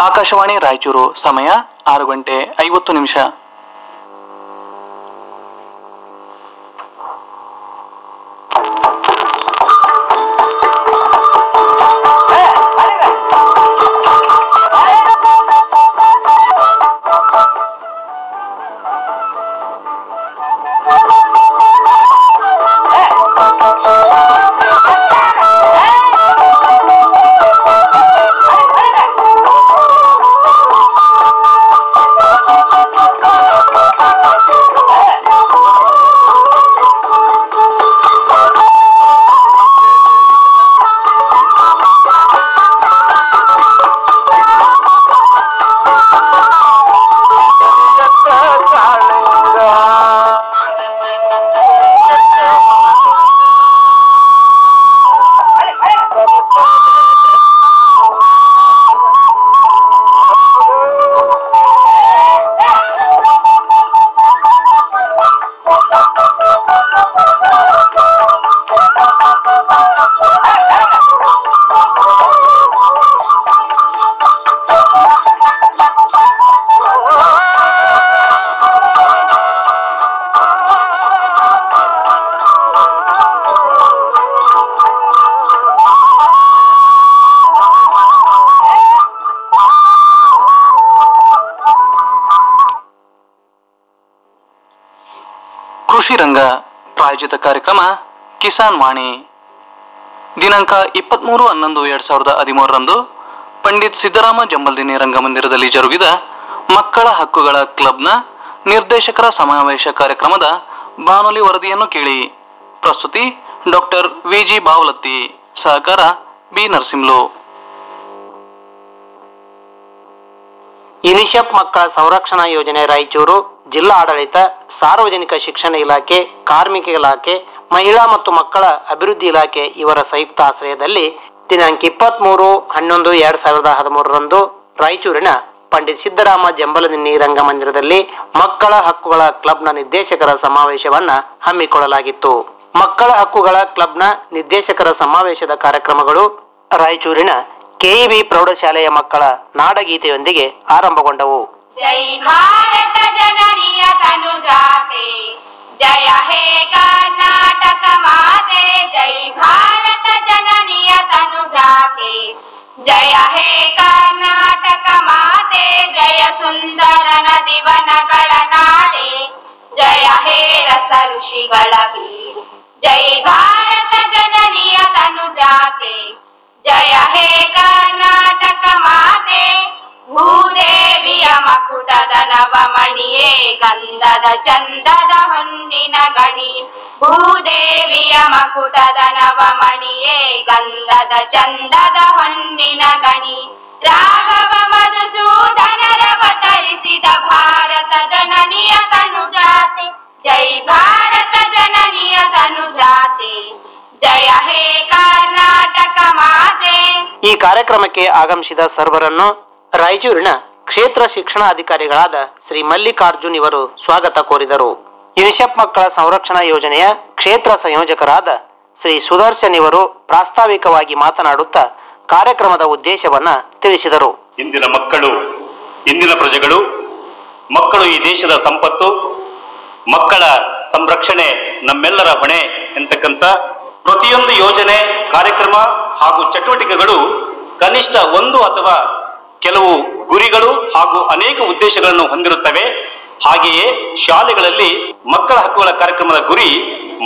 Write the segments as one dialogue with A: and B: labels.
A: ಆಕಾಶವಾಣಿ ರಾಯಚೂರು ಸಮಯ ಆರು ಗಂಟೆ ಐವತ್ತು ನಿಮಿಷ. ರಂಗ ಪ್ರಾಯೋಜಿತ ಕಾರ್ಯಕ್ರಮ ಕಿಸಾನ್ ವಾಣಿ. ದಿನಾಂಕ ಇಪ್ಪತ್ಮೂರು ಹನ್ನೊಂದು ಎರಡ್ ಸಾವಿರದ ಹದಿಮೂರರಂದು ಪಂಡಿತ್ ಸಿದ್ದರಾಮ ಜಂಬಲ್ದಿನಿ ರಂಗಮಂದಿರದಲ್ಲಿ ಜರುಗಿದ ಮಕ್ಕಳ ಹಕ್ಕುಗಳ ಕ್ಲಬ್ನ ನಿರ್ದೇಶಕರ ಸಮಾವೇಶ ಕಾರ್ಯಕ್ರಮದ ಬಾನುಲಿ ವರದಿಯನ್ನು ಕೇಳಿ. ಪ್ರಸ್ತುತಿ ಡಾಕ್ಟರ್ ವಿಜಿ ಬಾವಲತ್ತಿ, ಸಹಕಾರ ಬಿ ನರಸಿಂಹ್ಲು.
B: ಯುನಿಸೆಫ್ ಮಕ್ಕಳ ಸಂರಕ್ಷಣಾ ಯೋಜನೆ ರಾಯಚೂರು ಜಿಲ್ಲಾ ಆಡಳಿತ, ಸಾರ್ವಜನಿಕ ಶಿಕ್ಷಣ ಇಲಾಖೆ, ಕಾರ್ಮಿಕ ಇಲಾಖೆ, ಮಹಿಳಾ ಮತ್ತು ಮಕ್ಕಳ ಅಭಿವೃದ್ಧಿ ಇಲಾಖೆ ಇವರ ಸಂಯುಕ್ತ ಆಶ್ರಯದಲ್ಲಿ ದಿನಾಂಕ ಇಪ್ಪತ್ಮೂರು, ಹನ್ನೊಂದು, ಎರಡ್ ಸಾವಿರದ ಹದಿಮೂರರಂದು ರಾಯಚೂರಿನ ಪಂಡಿತ್ ಸಿದ್ದರಾಮ ಜಂಬಲದಿನ್ನಿ ರಂಗಮಂದಿರದಲ್ಲಿ ಮಕ್ಕಳ ಹಕ್ಕುಗಳ ಕ್ಲಬ್ನ ನಿರ್ದೇಶಕರ ಸಮಾವೇಶವನ್ನ ಹಮ್ಮಿಕೊಳ್ಳಲಾಗಿತ್ತು. ಮಕ್ಕಳ ಹಕ್ಕುಗಳ ಕ್ಲಬ್ನ ನಿರ್ದೇಶಕರ ಸಮಾವೇಶದ ಕಾರ್ಯಕ್ರಮಗಳು ರಾಯಚೂರಿನ ಕೆಇಬಿ ಪ್ರೌಢಶಾಲೆಯ ಮಕ್ಕಳ ನಾಡಗೀತೆಯೊಂದಿಗೆ ಆರಂಭಗೊಂಡವು.
C: जय भारत जननीय तनुजाते। जय हे कर्नाटक माते जय भारत जननीय तनुजाते। जय हे कर्नाटक माते जय सुंदर नदी वन करे जय हे रस ऋषि वीर जय भारत जननीय तनुजाते। जय हे कर्नाटक माते भूदेवी भूदेविय ನವಮಣಿಯೇ ಗಂಧದ ಚಂದದ ಹೊಂದಿನ ಗಣಿ. ಭೂದೇವಿಯ ಮಕುಟದ ನವಮಣಿಯೇ ಗಂಧದ ಚಂದದ ಹೊಂದಿನ ಗಣಿ. ರಾಘವ ಮಧುಸೂದನರವತರಿಸಿದ ಭಾರತ ಜನನಿಯ ತನು ಜಾತೆ ಜೈ ಭಾರತ ಜನನಿಯ ತನು ಜಾತೆ ಜಯ ಹೇ ಕರ್ನಾಟಕ ಮಾತೆ.
B: ಈ ಕಾರ್ಯಕ್ರಮಕ್ಕೆ ಆಗಮಿಸಿದ ಸರ್ವರನ್ನು ರಾಯಚೂರಿನ ಕ್ಷೇತ್ರ ಶಿಕ್ಷಣಾಧಿಕಾರಿಗಳಾದ ಶ್ರೀ ಮಲ್ಲಿಕಾರ್ಜುನ್ ಇವರು ಸ್ವಾಗತ ಕೋರಿದರು. ಯುನಿಸೆಫ್ ಮಕ್ಕಳ ಸಂರಕ್ಷಣಾ ಯೋಜನೆಯ ಕ್ಷೇತ್ರ ಸಂಯೋಜಕರಾದ ಶ್ರೀ ಸುದರ್ಶನ್ ಇವರು ಪ್ರಾಸ್ತಾವಿಕವಾಗಿ ಮಾತನಾಡುತ್ತಾ ಕಾರ್ಯಕ್ರಮದ ಉದ್ದೇಶವನ್ನ ತಿಳಿಸಿದರು.
D: ಇಂದಿನ ಮಕ್ಕಳು, ಇಂದಿನ ಪ್ರಜೆಗಳು, ಮಕ್ಕಳು ಈ ದೇಶದ ಸಂಪತ್ತು, ಮಕ್ಕಳ ಸಂರಕ್ಷಣೆ, ನಮ್ಮೆಲ್ಲರ ಹೊಣೆ ಎಂತಕ್ಕಂಥ ಪ್ರತಿಯೊಂದು ಯೋಜನೆ, ಕಾರ್ಯಕ್ರಮ ಹಾಗೂ ಚಟುವಟಿಕೆಗಳು ಕನಿಷ್ಠ ಒಂದು ಅಥವಾ ಕೆಲವು ಗುರಿಗಳು ಹಾಗೂ ಅನೇಕ ಉದ್ದೇಶಗಳನ್ನು ಹೊಂದಿರುತ್ತವೆ. ಹಾಗೆಯೇ ಶಾಲೆಗಳಲ್ಲಿ ಮಕ್ಕಳ ಹಕ್ಕುಗಳ ಕಾರ್ಯಕ್ರಮದ ಗುರಿ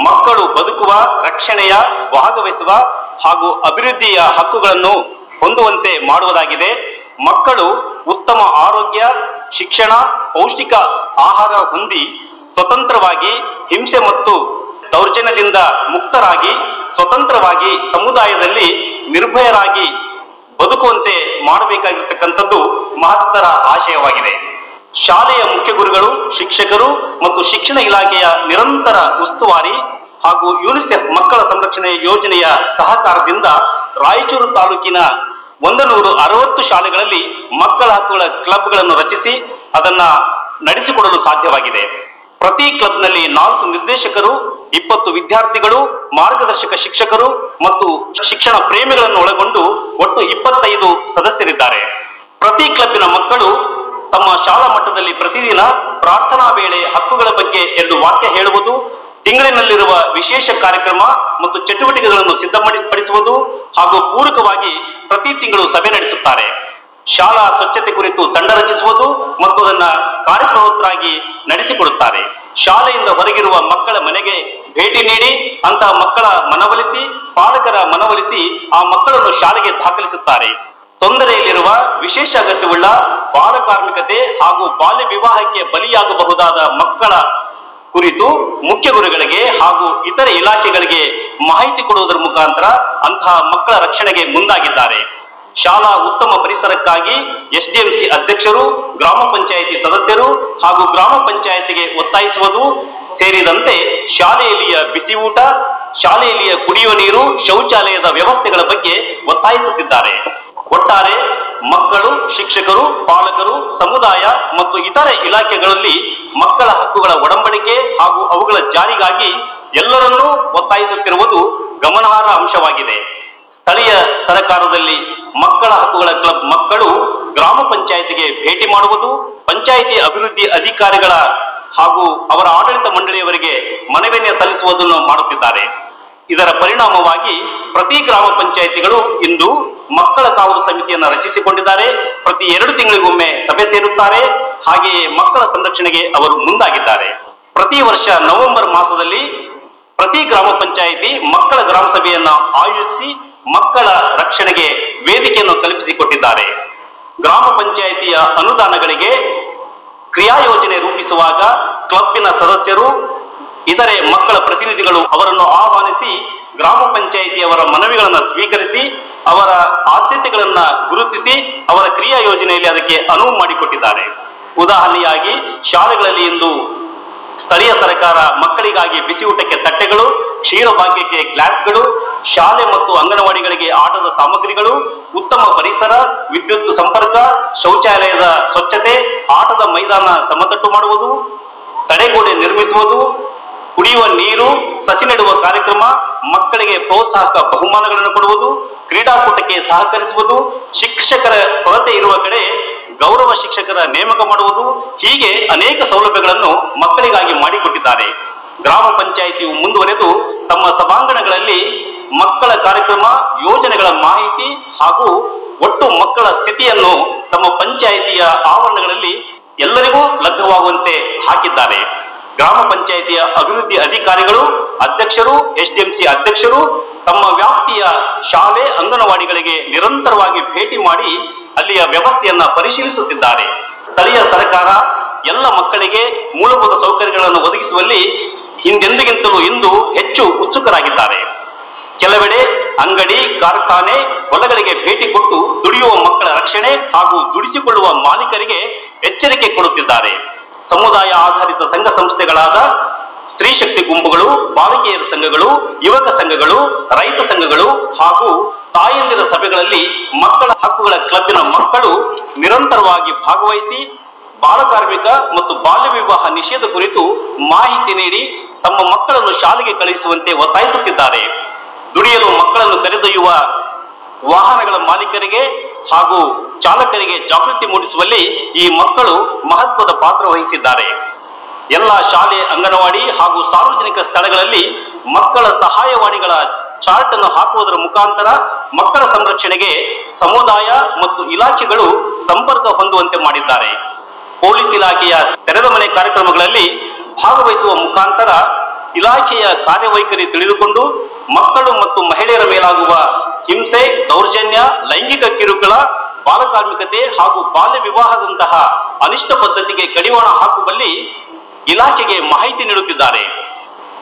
D: ಮಕ್ಕಳು ಬದುಕುವ, ರಕ್ಷಣೆಯ, ಭಾಗವಹಿಸುವ ಹಾಗೂ ಅಭಿವೃದ್ಧಿಯ ಹಕ್ಕುಗಳನ್ನು ಹೊಂದುವಂತೆ ಮಾಡುವುದಾಗಿದೆ. ಮಕ್ಕಳು ಉತ್ತಮ ಆರೋಗ್ಯ, ಶಿಕ್ಷಣ, ಪೌಷ್ಟಿಕ ಆಹಾರ ಹೊಂದಿ ಸ್ವತಂತ್ರವಾಗಿ, ಹಿಂಸೆ ಮತ್ತು ದೌರ್ಜನ್ಯದಿಂದ ಮುಕ್ತರಾಗಿ, ಸ್ವತಂತ್ರವಾಗಿ ಸಮುದಾಯದಲ್ಲಿ ನಿರ್ಭಯರಾಗಿ ಬದುಕುವಂತೆ ಮಾಡಬೇಕಾಗಿರ್ತಕ್ಕಂಥದ್ದು ಮಹತ್ತರ ಆಶಯವಾಗಿದೆ. ಶಾಲೆಯ ಮುಖ್ಯ ಗುರುಗಳು, ಶಿಕ್ಷಕರು ಮತ್ತು ಶಿಕ್ಷಣ ಇಲಾಖೆಯ ನಿರಂತರ ಉಸ್ತುವಾರಿ ಹಾಗೂ ಯುನಿಸೆಫ್ ಮಕ್ಕಳ ಸಂರಕ್ಷಣೆ ಯೋಜನೆಯ ಸಹಕಾರದಿಂದ ರಾಯಚೂರು ತಾಲೂಕಿನ ಒಂದು ನೂರು ಅರವತ್ತು ಶಾಲೆಗಳಲ್ಲಿ ಮಕ್ಕಳ ಹಕ್ಕುಗಳ ಕ್ಲಬ್ಗಳನ್ನು ರಚಿಸಿ ಅದನ್ನ ನಡೆಸಿಕೊಡಲು ಸಾಧ್ಯವಾಗಿದೆ. ಪ್ರತಿ ಕ್ಲಬ್ನಲ್ಲಿ ನಾಲ್ಕು ನಿರ್ದೇಶಕರು, ಇಪ್ಪತ್ತು ವಿದ್ಯಾರ್ಥಿಗಳು, ಮಾರ್ಗದರ್ಶಕ ಶಿಕ್ಷಕರು ಮತ್ತು ಶಿಕ್ಷಣ ಪ್ರೇಮಿಗಳನ್ನು ಒಳಗೊಂಡು ಒಟ್ಟು ಇಪ್ಪತ್ತೈದು ಸದಸ್ಯರಿದ್ದಾರೆ. ಪ್ರತಿ ಕ್ಲಬ್ನ ಮಕ್ಕಳು ತಮ್ಮ ಶಾಲಾ ಮಟ್ಟದಲ್ಲಿ ಪ್ರತಿದಿನ ಪ್ರಾರ್ಥನಾ ವೇಳೆ ಹಕ್ಕುಗಳ ಬಗ್ಗೆ ಎರಡು ವಾಕ್ಯ ಹೇಳುವುದು, ತಿಂಗಳಿನಲ್ಲಿರುವ ವಿಶೇಷ ಕಾರ್ಯಕ್ರಮ ಮತ್ತು ಚಟುವಟಿಕೆಗಳನ್ನು ಸಿದ್ಧಪಡಿಸುವುದು ಹಾಗೂ ಪೂರಕವಾಗಿ ಪ್ರತಿ ತಿಂಗಳು ಸಭೆ ನಡೆಸುತ್ತಾರೆ. ಶಾಲಾ ಸ್ವಚ್ಛತೆ ಕುರಿತು ತಂಡ ರಚಿಸುವುದು ಮತ್ತು ಅದನ್ನ ಕಾರ್ಯಪ್ರವೃತ್ತರಾಗಿ ನಡೆಸಿಕೊಡುತ್ತಾರೆ. ಶಾಲೆಯಿಂದ ಹೊರಗಿರುವ ಮಕ್ಕಳ ಮನೆಗೆ ಭೇಟಿ ನೀಡಿ ಅಂತಹ ಮಕ್ಕಳ ಮನವೊಲಿಸಿ, ಪಾಲಕರ ಮನವೊಲಿಸಿ ಆ ಮಕ್ಕಳನ್ನು ಶಾಲೆಗೆ ದಾಖಲಿಸುತ್ತಾರೆ. ತೊಂದರೆಯಲ್ಲಿರುವ ವಿಶೇಷ ಅಗತ್ಯವುಳ್ಳ ಬಾಲ ಕಾರ್ಮಿಕತೆ ಹಾಗೂ ಬಾಲ್ಯ ವಿವಾಹಕ್ಕೆ ಬಲಿಯಾಗಬಹುದಾದ ಮಕ್ಕಳ ಕುರಿತು ಮುಖ್ಯ ಗುರುಗಳಿಗೆ ಹಾಗೂ ಇತರೆ ಇಲಾಖೆಗಳಿಗೆ ಮಾಹಿತಿ ಕೊಡುವುದರ ಮುಖಾಂತರ ಅಂತಹ ಮಕ್ಕಳ ರಕ್ಷಣೆಗೆ ಮುಂದಾಗಿದ್ದಾರೆ. ಶಾಲಾ ಉತ್ತಮ ಪರಿಸರಕ್ಕಾಗಿ ಎಸ್ಡಿಎಂಸಿ ಅಧ್ಯಕ್ಷರು, ಗ್ರಾಮ ಪಂಚಾಯಿತಿ ಸದಸ್ಯರು ಹಾಗೂ ಗ್ರಾಮ ಪಂಚಾಯಿತಿಗೆ ಒತ್ತಾಯಿಸುವುದು ಸೇರಿದಂತೆ ಶಾಲೆಯಲ್ಲಿಯ ಬಿಸಿ ಊಟ ಶಾಲೆಯಲ್ಲಿಯ ಕುಡಿಯುವ ನೀರು, ಶೌಚಾಲಯದ ವ್ಯವಸ್ಥೆಗಳ ಬಗ್ಗೆ ಒತ್ತಾಯಿಸುತ್ತಿದ್ದಾರೆ. ಒಟ್ಟಾರೆ ಮಕ್ಕಳು, ಶಿಕ್ಷಕರು, ಪಾಲಕರು, ಸಮುದಾಯ ಮತ್ತು ಇತರೆ ಇಲಾಖೆಗಳಲ್ಲಿ ಮಕ್ಕಳ ಹಕ್ಕುಗಳ ಒಡಂಬಡಿಕೆ ಹಾಗೂ ಅವುಗಳ ಜಾರಿಗಾಗಿ ಎಲ್ಲರನ್ನೂ ಒತ್ತಾಯಿಸುತ್ತಿರುವುದು ಗಮನಾರ್ಹ ಅಂಶವಾಗಿದೆ. ಸ್ಥಳೀಯ ಸರ್ಕಾರದಲ್ಲಿ ಮಕ್ಕಳ ಹಕ್ಕುಗಳ ಕ್ಲಬ್ ಮಕ್ಕಳು ಗ್ರಾಮ ಪಂಚಾಯಿತಿಗೆ ಭೇಟಿ ಮಾಡುವುದು, ಪಂಚಾಯಿತಿ ಅಭಿವೃದ್ಧಿ ಅಧಿಕಾರಿಗಳ ಹಾಗೂ ಅವರ ಆಡಳಿತ ಮಂಡಳಿಯವರಿಗೆ ಮನವಿಯನ್ನು ಸಲ್ಲಿಸುವುದನ್ನು ಮಾಡುತ್ತಿದ್ದಾರೆ. ಇದರ ಪರಿಣಾಮವಾಗಿ ಪ್ರತಿ ಗ್ರಾಮ ಪಂಚಾಯಿತಿಗಳು ಇಂದು ಮಕ್ಕಳ ಕಾವಲು ಸಮಿತಿಯನ್ನು ರಚಿಸಿಕೊಂಡಿದ್ದಾರೆ. ಪ್ರತಿ ಎರಡು ತಿಂಗಳಿಗೊಮ್ಮೆ ಸಭೆ ಸೇರುತ್ತಾರೆ. ಹಾಗೆಯೇ ಮಕ್ಕಳ ಸಂರಕ್ಷಣೆಗೆ ಅವರು ಮುಂದಾಗಿದ್ದಾರೆ. ಪ್ರತಿ ವರ್ಷ ನವೆಂಬರ್ ಮಾಸದಲ್ಲಿ ಪ್ರತಿ ಗ್ರಾಮ ಪಂಚಾಯಿತಿ ಮಕ್ಕಳ ಗ್ರಾಮ ಸಭೆಯನ್ನು ಆಯೋಜಿಸಿ ಮಕ್ಕಳ ರಕ್ಷಣೆಗೆ ವೇದಿಕೆಯನ್ನು ಕಲ್ಪಿಸಿಕೊಟ್ಟಿದ್ದಾರೆ ಗ್ರಾಮ ಪಂಚಾಯಿತಿಯ ಅನುದಾನಗಳಿಗೆ ಕ್ರಿಯಾ ಯೋಜನೆ ರೂಪಿಸುವಾಗ ಕ್ಲಬ್ಬಿನ ಸದಸ್ಯರು, ಇತರೆ ಮಕ್ಕಳ ಪ್ರತಿನಿಧಿಗಳು ಅವರನ್ನು ಆಹ್ವಾನಿಸಿ ಗ್ರಾಮ ಪಂಚಾಯಿತಿಯವರ ಮನವಿಗಳನ್ನು ಸ್ವೀಕರಿಸಿ, ಅವರ ಆದ್ಯತೆಗಳನ್ನು ಗುರುತಿಸಿ, ಅವರ ಕ್ರಿಯಾ ಯೋಜನೆಯಲ್ಲಿ ಅದಕ್ಕೆ ಅನುವು ಮಾಡಿಕೊಟ್ಟಿದ್ದಾರೆ. ಉದಾಹರಣೆಯಾಗಿ, ಶಾಲೆಗಳಲ್ಲಿ ಇಂದು ಸ್ಥಳೀಯ ಸರ್ಕಾರ ಮಕ್ಕಳಿಗಾಗಿ ಬಿಸಿ ಊಟಕ್ಕೆ ತಟ್ಟೆಗಳು, ಕ್ಷೀರಭಾಗ್ಯಕ್ಕೆ ಗ್ಲಾಸ್ಗಳು ಶಾಲೆ ಮತ್ತು ಅಂಗನವಾಡಿಗಳಿಗೆ ಆಟದ ಸಾಮಗ್ರಿಗಳು, ಉತ್ತಮ ಪರಿಸರ, ವಿದ್ಯುತ್ ಸಂಪರ್ಕ, ಶೌಚಾಲಯದ ಸ್ವಚ್ಛತೆ, ಆಟದ ಮೈದಾನ ಸಮತಟ್ಟು ಮಾಡುವುದು, ತಡೆಗೋಡೆ ನಿರ್ಮಿಸುವುದು, ಕುಡಿಯುವ ನೀರು, ಸಸಿ ನೆಡುವ ಕಾರ್ಯಕ್ರಮ, ಮಕ್ಕಳಿಗೆ ಪ್ರೋತ್ಸಾಹಕ ಬಹುಮಾನಗಳನ್ನು ಕೊಡುವುದು, ಕ್ರೀಡಾಕೂಟಕ್ಕೆ ಸಹಕರಿಸುವುದು, ಶಿಕ್ಷಕರ ಕೊರತೆ ಇರುವ ಕಡೆ ಗೌರವ ಶಿಕ್ಷಕರ ನೇಮಕ ಮಾಡುವುದು, ಹೀಗೆ ಅನೇಕ ಸೌಲಭ್ಯಗಳನ್ನು ಮಕ್ಕಳಿಗಾಗಿ ಮಾಡಿಕೊಟ್ಟಿದ್ದಾರೆ. ಗ್ರಾಮ ಪಂಚಾಯಿತಿಯು ಮುಂದುವರೆದು ತಮ್ಮ ಸಭಾಂಗಣಗಳಲ್ಲಿ ಮಕ್ಕಳ ಕಾರ್ಯಕ್ರಮ, ಯೋಜನೆಗಳ ಮಾಹಿತಿ ಹಾಗೂ ಒಟ್ಟು ಮಕ್ಕಳ ಸ್ಥಿತಿಯನ್ನು ತಮ್ಮ ಪಂಚಾಯಿತಿಯ ಆವರಣಗಳಲ್ಲಿ ಎಲ್ಲರಿಗೂ ಲಭ್ಯವಾಗುವಂತೆ ಹಾಕಿದ್ದಾರೆ. ಗ್ರಾಮ ಪಂಚಾಯಿತಿಯ ಅಭಿವೃದ್ಧಿ ಅಧಿಕಾರಿಗಳು, ಅಧ್ಯಕ್ಷರು ಎಸ್ಡಿಎಂಸಿ ಅಧ್ಯಕ್ಷರು ತಮ್ಮ ವ್ಯಾಪ್ತಿಯ ಶಾಲೆ, ಅಂಗನವಾಡಿಗಳಿಗೆ ನಿರಂತರವಾಗಿ ಭೇಟಿ ಮಾಡಿ ಅಲ್ಲಿಯ ವ್ಯವಸ್ಥೆಯನ್ನ ಪರಿಶೀಲಿಸುತ್ತಿದ್ದಾರೆ. ಸ್ಥಳೀಯ ಸರ್ಕಾರ ಎಲ್ಲ ಮಕ್ಕಳಿಗೆ ಮೂಲಭೂತ ಸೌಕರ್ಯಗಳನ್ನು ಒದಗಿಸುವಲ್ಲಿ ಹಿಂದೆಂದಿಗಿಂತಲೂ ಇಂದು ಹೆಚ್ಚು ಉತ್ಸುಕರಾಗಿದ್ದಾರೆ. ಕೆಲವೆಡೆ ಅಂಗಡಿ, ಕಾರ್ಖಾನೆ, ಹೊಲಗಳಿಗೆ ಭೇಟಿ ಕೊಟ್ಟು ದುಡಿಯುವ ಮಕ್ಕಳ ರಕ್ಷಣೆ ಹಾಗೂ ದುಡಿಸಿಕೊಳ್ಳುವ ಮಾಲೀಕರಿಗೆ ಎಚ್ಚರಿಕೆ ಕೊಡುತ್ತಿದ್ದಾರೆ. ಸಮುದಾಯ ಆಧಾರಿತ ಸಂಘ ಸಂಸ್ಥೆಗಳಾದ ಸ್ತ್ರೀ ಶಕ್ತಿ ಗುಂಪುಗಳು, ಬಾಲಕಿಯರ ಸಂಘಗಳು, ಯುವಕ ಸಂಘಗಳು, ರೈತ ಸಂಘಗಳು ಹಾಗೂ ತಾಯಂದಿರ ಸಭೆಗಳಲ್ಲಿ ಮಕ್ಕಳ ಹಕ್ಕುಗಳ ಕ್ಲಬ್ನ ಮಕ್ಕಳು ನಿರಂತರವಾಗಿ ಭಾಗವಹಿಸಿ ಬಾಲಕಾರ್ಮಿಕ ಮತ್ತು ಬಾಲ್ಯ ವಿವಾಹ ನಿಷೇಧ ಕುರಿತು ಮಾಹಿತಿ ನೀಡಿ ತಮ್ಮ ಮಕ್ಕಳನ್ನು ಶಾಲೆಗೆ ಕಳುಹಿಸುವಂತೆ ಒತ್ತಾಯಿಸುತ್ತಿದ್ದಾರೆ. ದುಡಿಯಲು ಮಕ್ಕಳನ್ನು ಕರೆದೊಯ್ಯುವ ವಾಹನಗಳ ಮಾಲೀಕರಿಗೆ ಹಾಗೂ ಚಾಲಕರಿಗೆ ಜಾಗೃತಿ ಮೂಡಿಸುವಲ್ಲಿ ಈ ಮಕ್ಕಳು ಮಹತ್ವದ ಪಾತ್ರ ವಹಿಸಿದ್ದಾರೆ. ಎಲ್ಲ ಶಾಲೆ, ಅಂಗನವಾಡಿ ಹಾಗೂ ಸಾರ್ವಜನಿಕ ಸ್ಥಳಗಳಲ್ಲಿ ಮಕ್ಕಳ ಸಹಾಯವಾಣಿಗಳ ಚಾರ್ಟ್ ಅನ್ನು ಹಾಕುವುದರ ಮುಖಾಂತರ ಮಕ್ಕಳ ಸಂರಕ್ಷಣೆಗೆ ಸಮುದಾಯ ಮತ್ತು ಇಲಾಖೆಗಳು ಸಂಪರ್ಕ ಹೊಂದುವಂತೆ ಮಾಡಿದ್ದಾರೆ. ಪೊಲೀಸ್ ಇಲಾಖೆಯ ತೆರೆದ ಮನೆ ಕಾರ್ಯಕ್ರಮಗಳಲ್ಲಿ ಭಾಗವಹಿಸುವ ಮುಖಾಂತರ ಇಲಾಖೆಯ ಕಾರ್ಯವೈಖರಿ ತಿಳಿದುಕೊಂಡು ಮಕ್ಕಳು ಮತ್ತು ಮಹಿಳೆಯರ ಮೇಲಾಗುವ ಹಿಂಸೆ, ದೌರ್ಜನ್ಯ, ಲೈಂಗಿಕ ಕಿರುಕುಳ, ಬಾಲಕಾರ್ಮಿಕತೆ ಹಾಗೂ ಬಾಲ್ಯ ವಿವಾಹದಂತಹ ಅನಿಷ್ಟ ಪದ್ಧತಿಗೆ ಕಡಿವಾಣ ಹಾಕುವಲ್ಲಿ ಇಲಾಖೆಗೆ ಮಾಹಿತಿ ನೀಡುತ್ತಿದ್ದಾರೆ.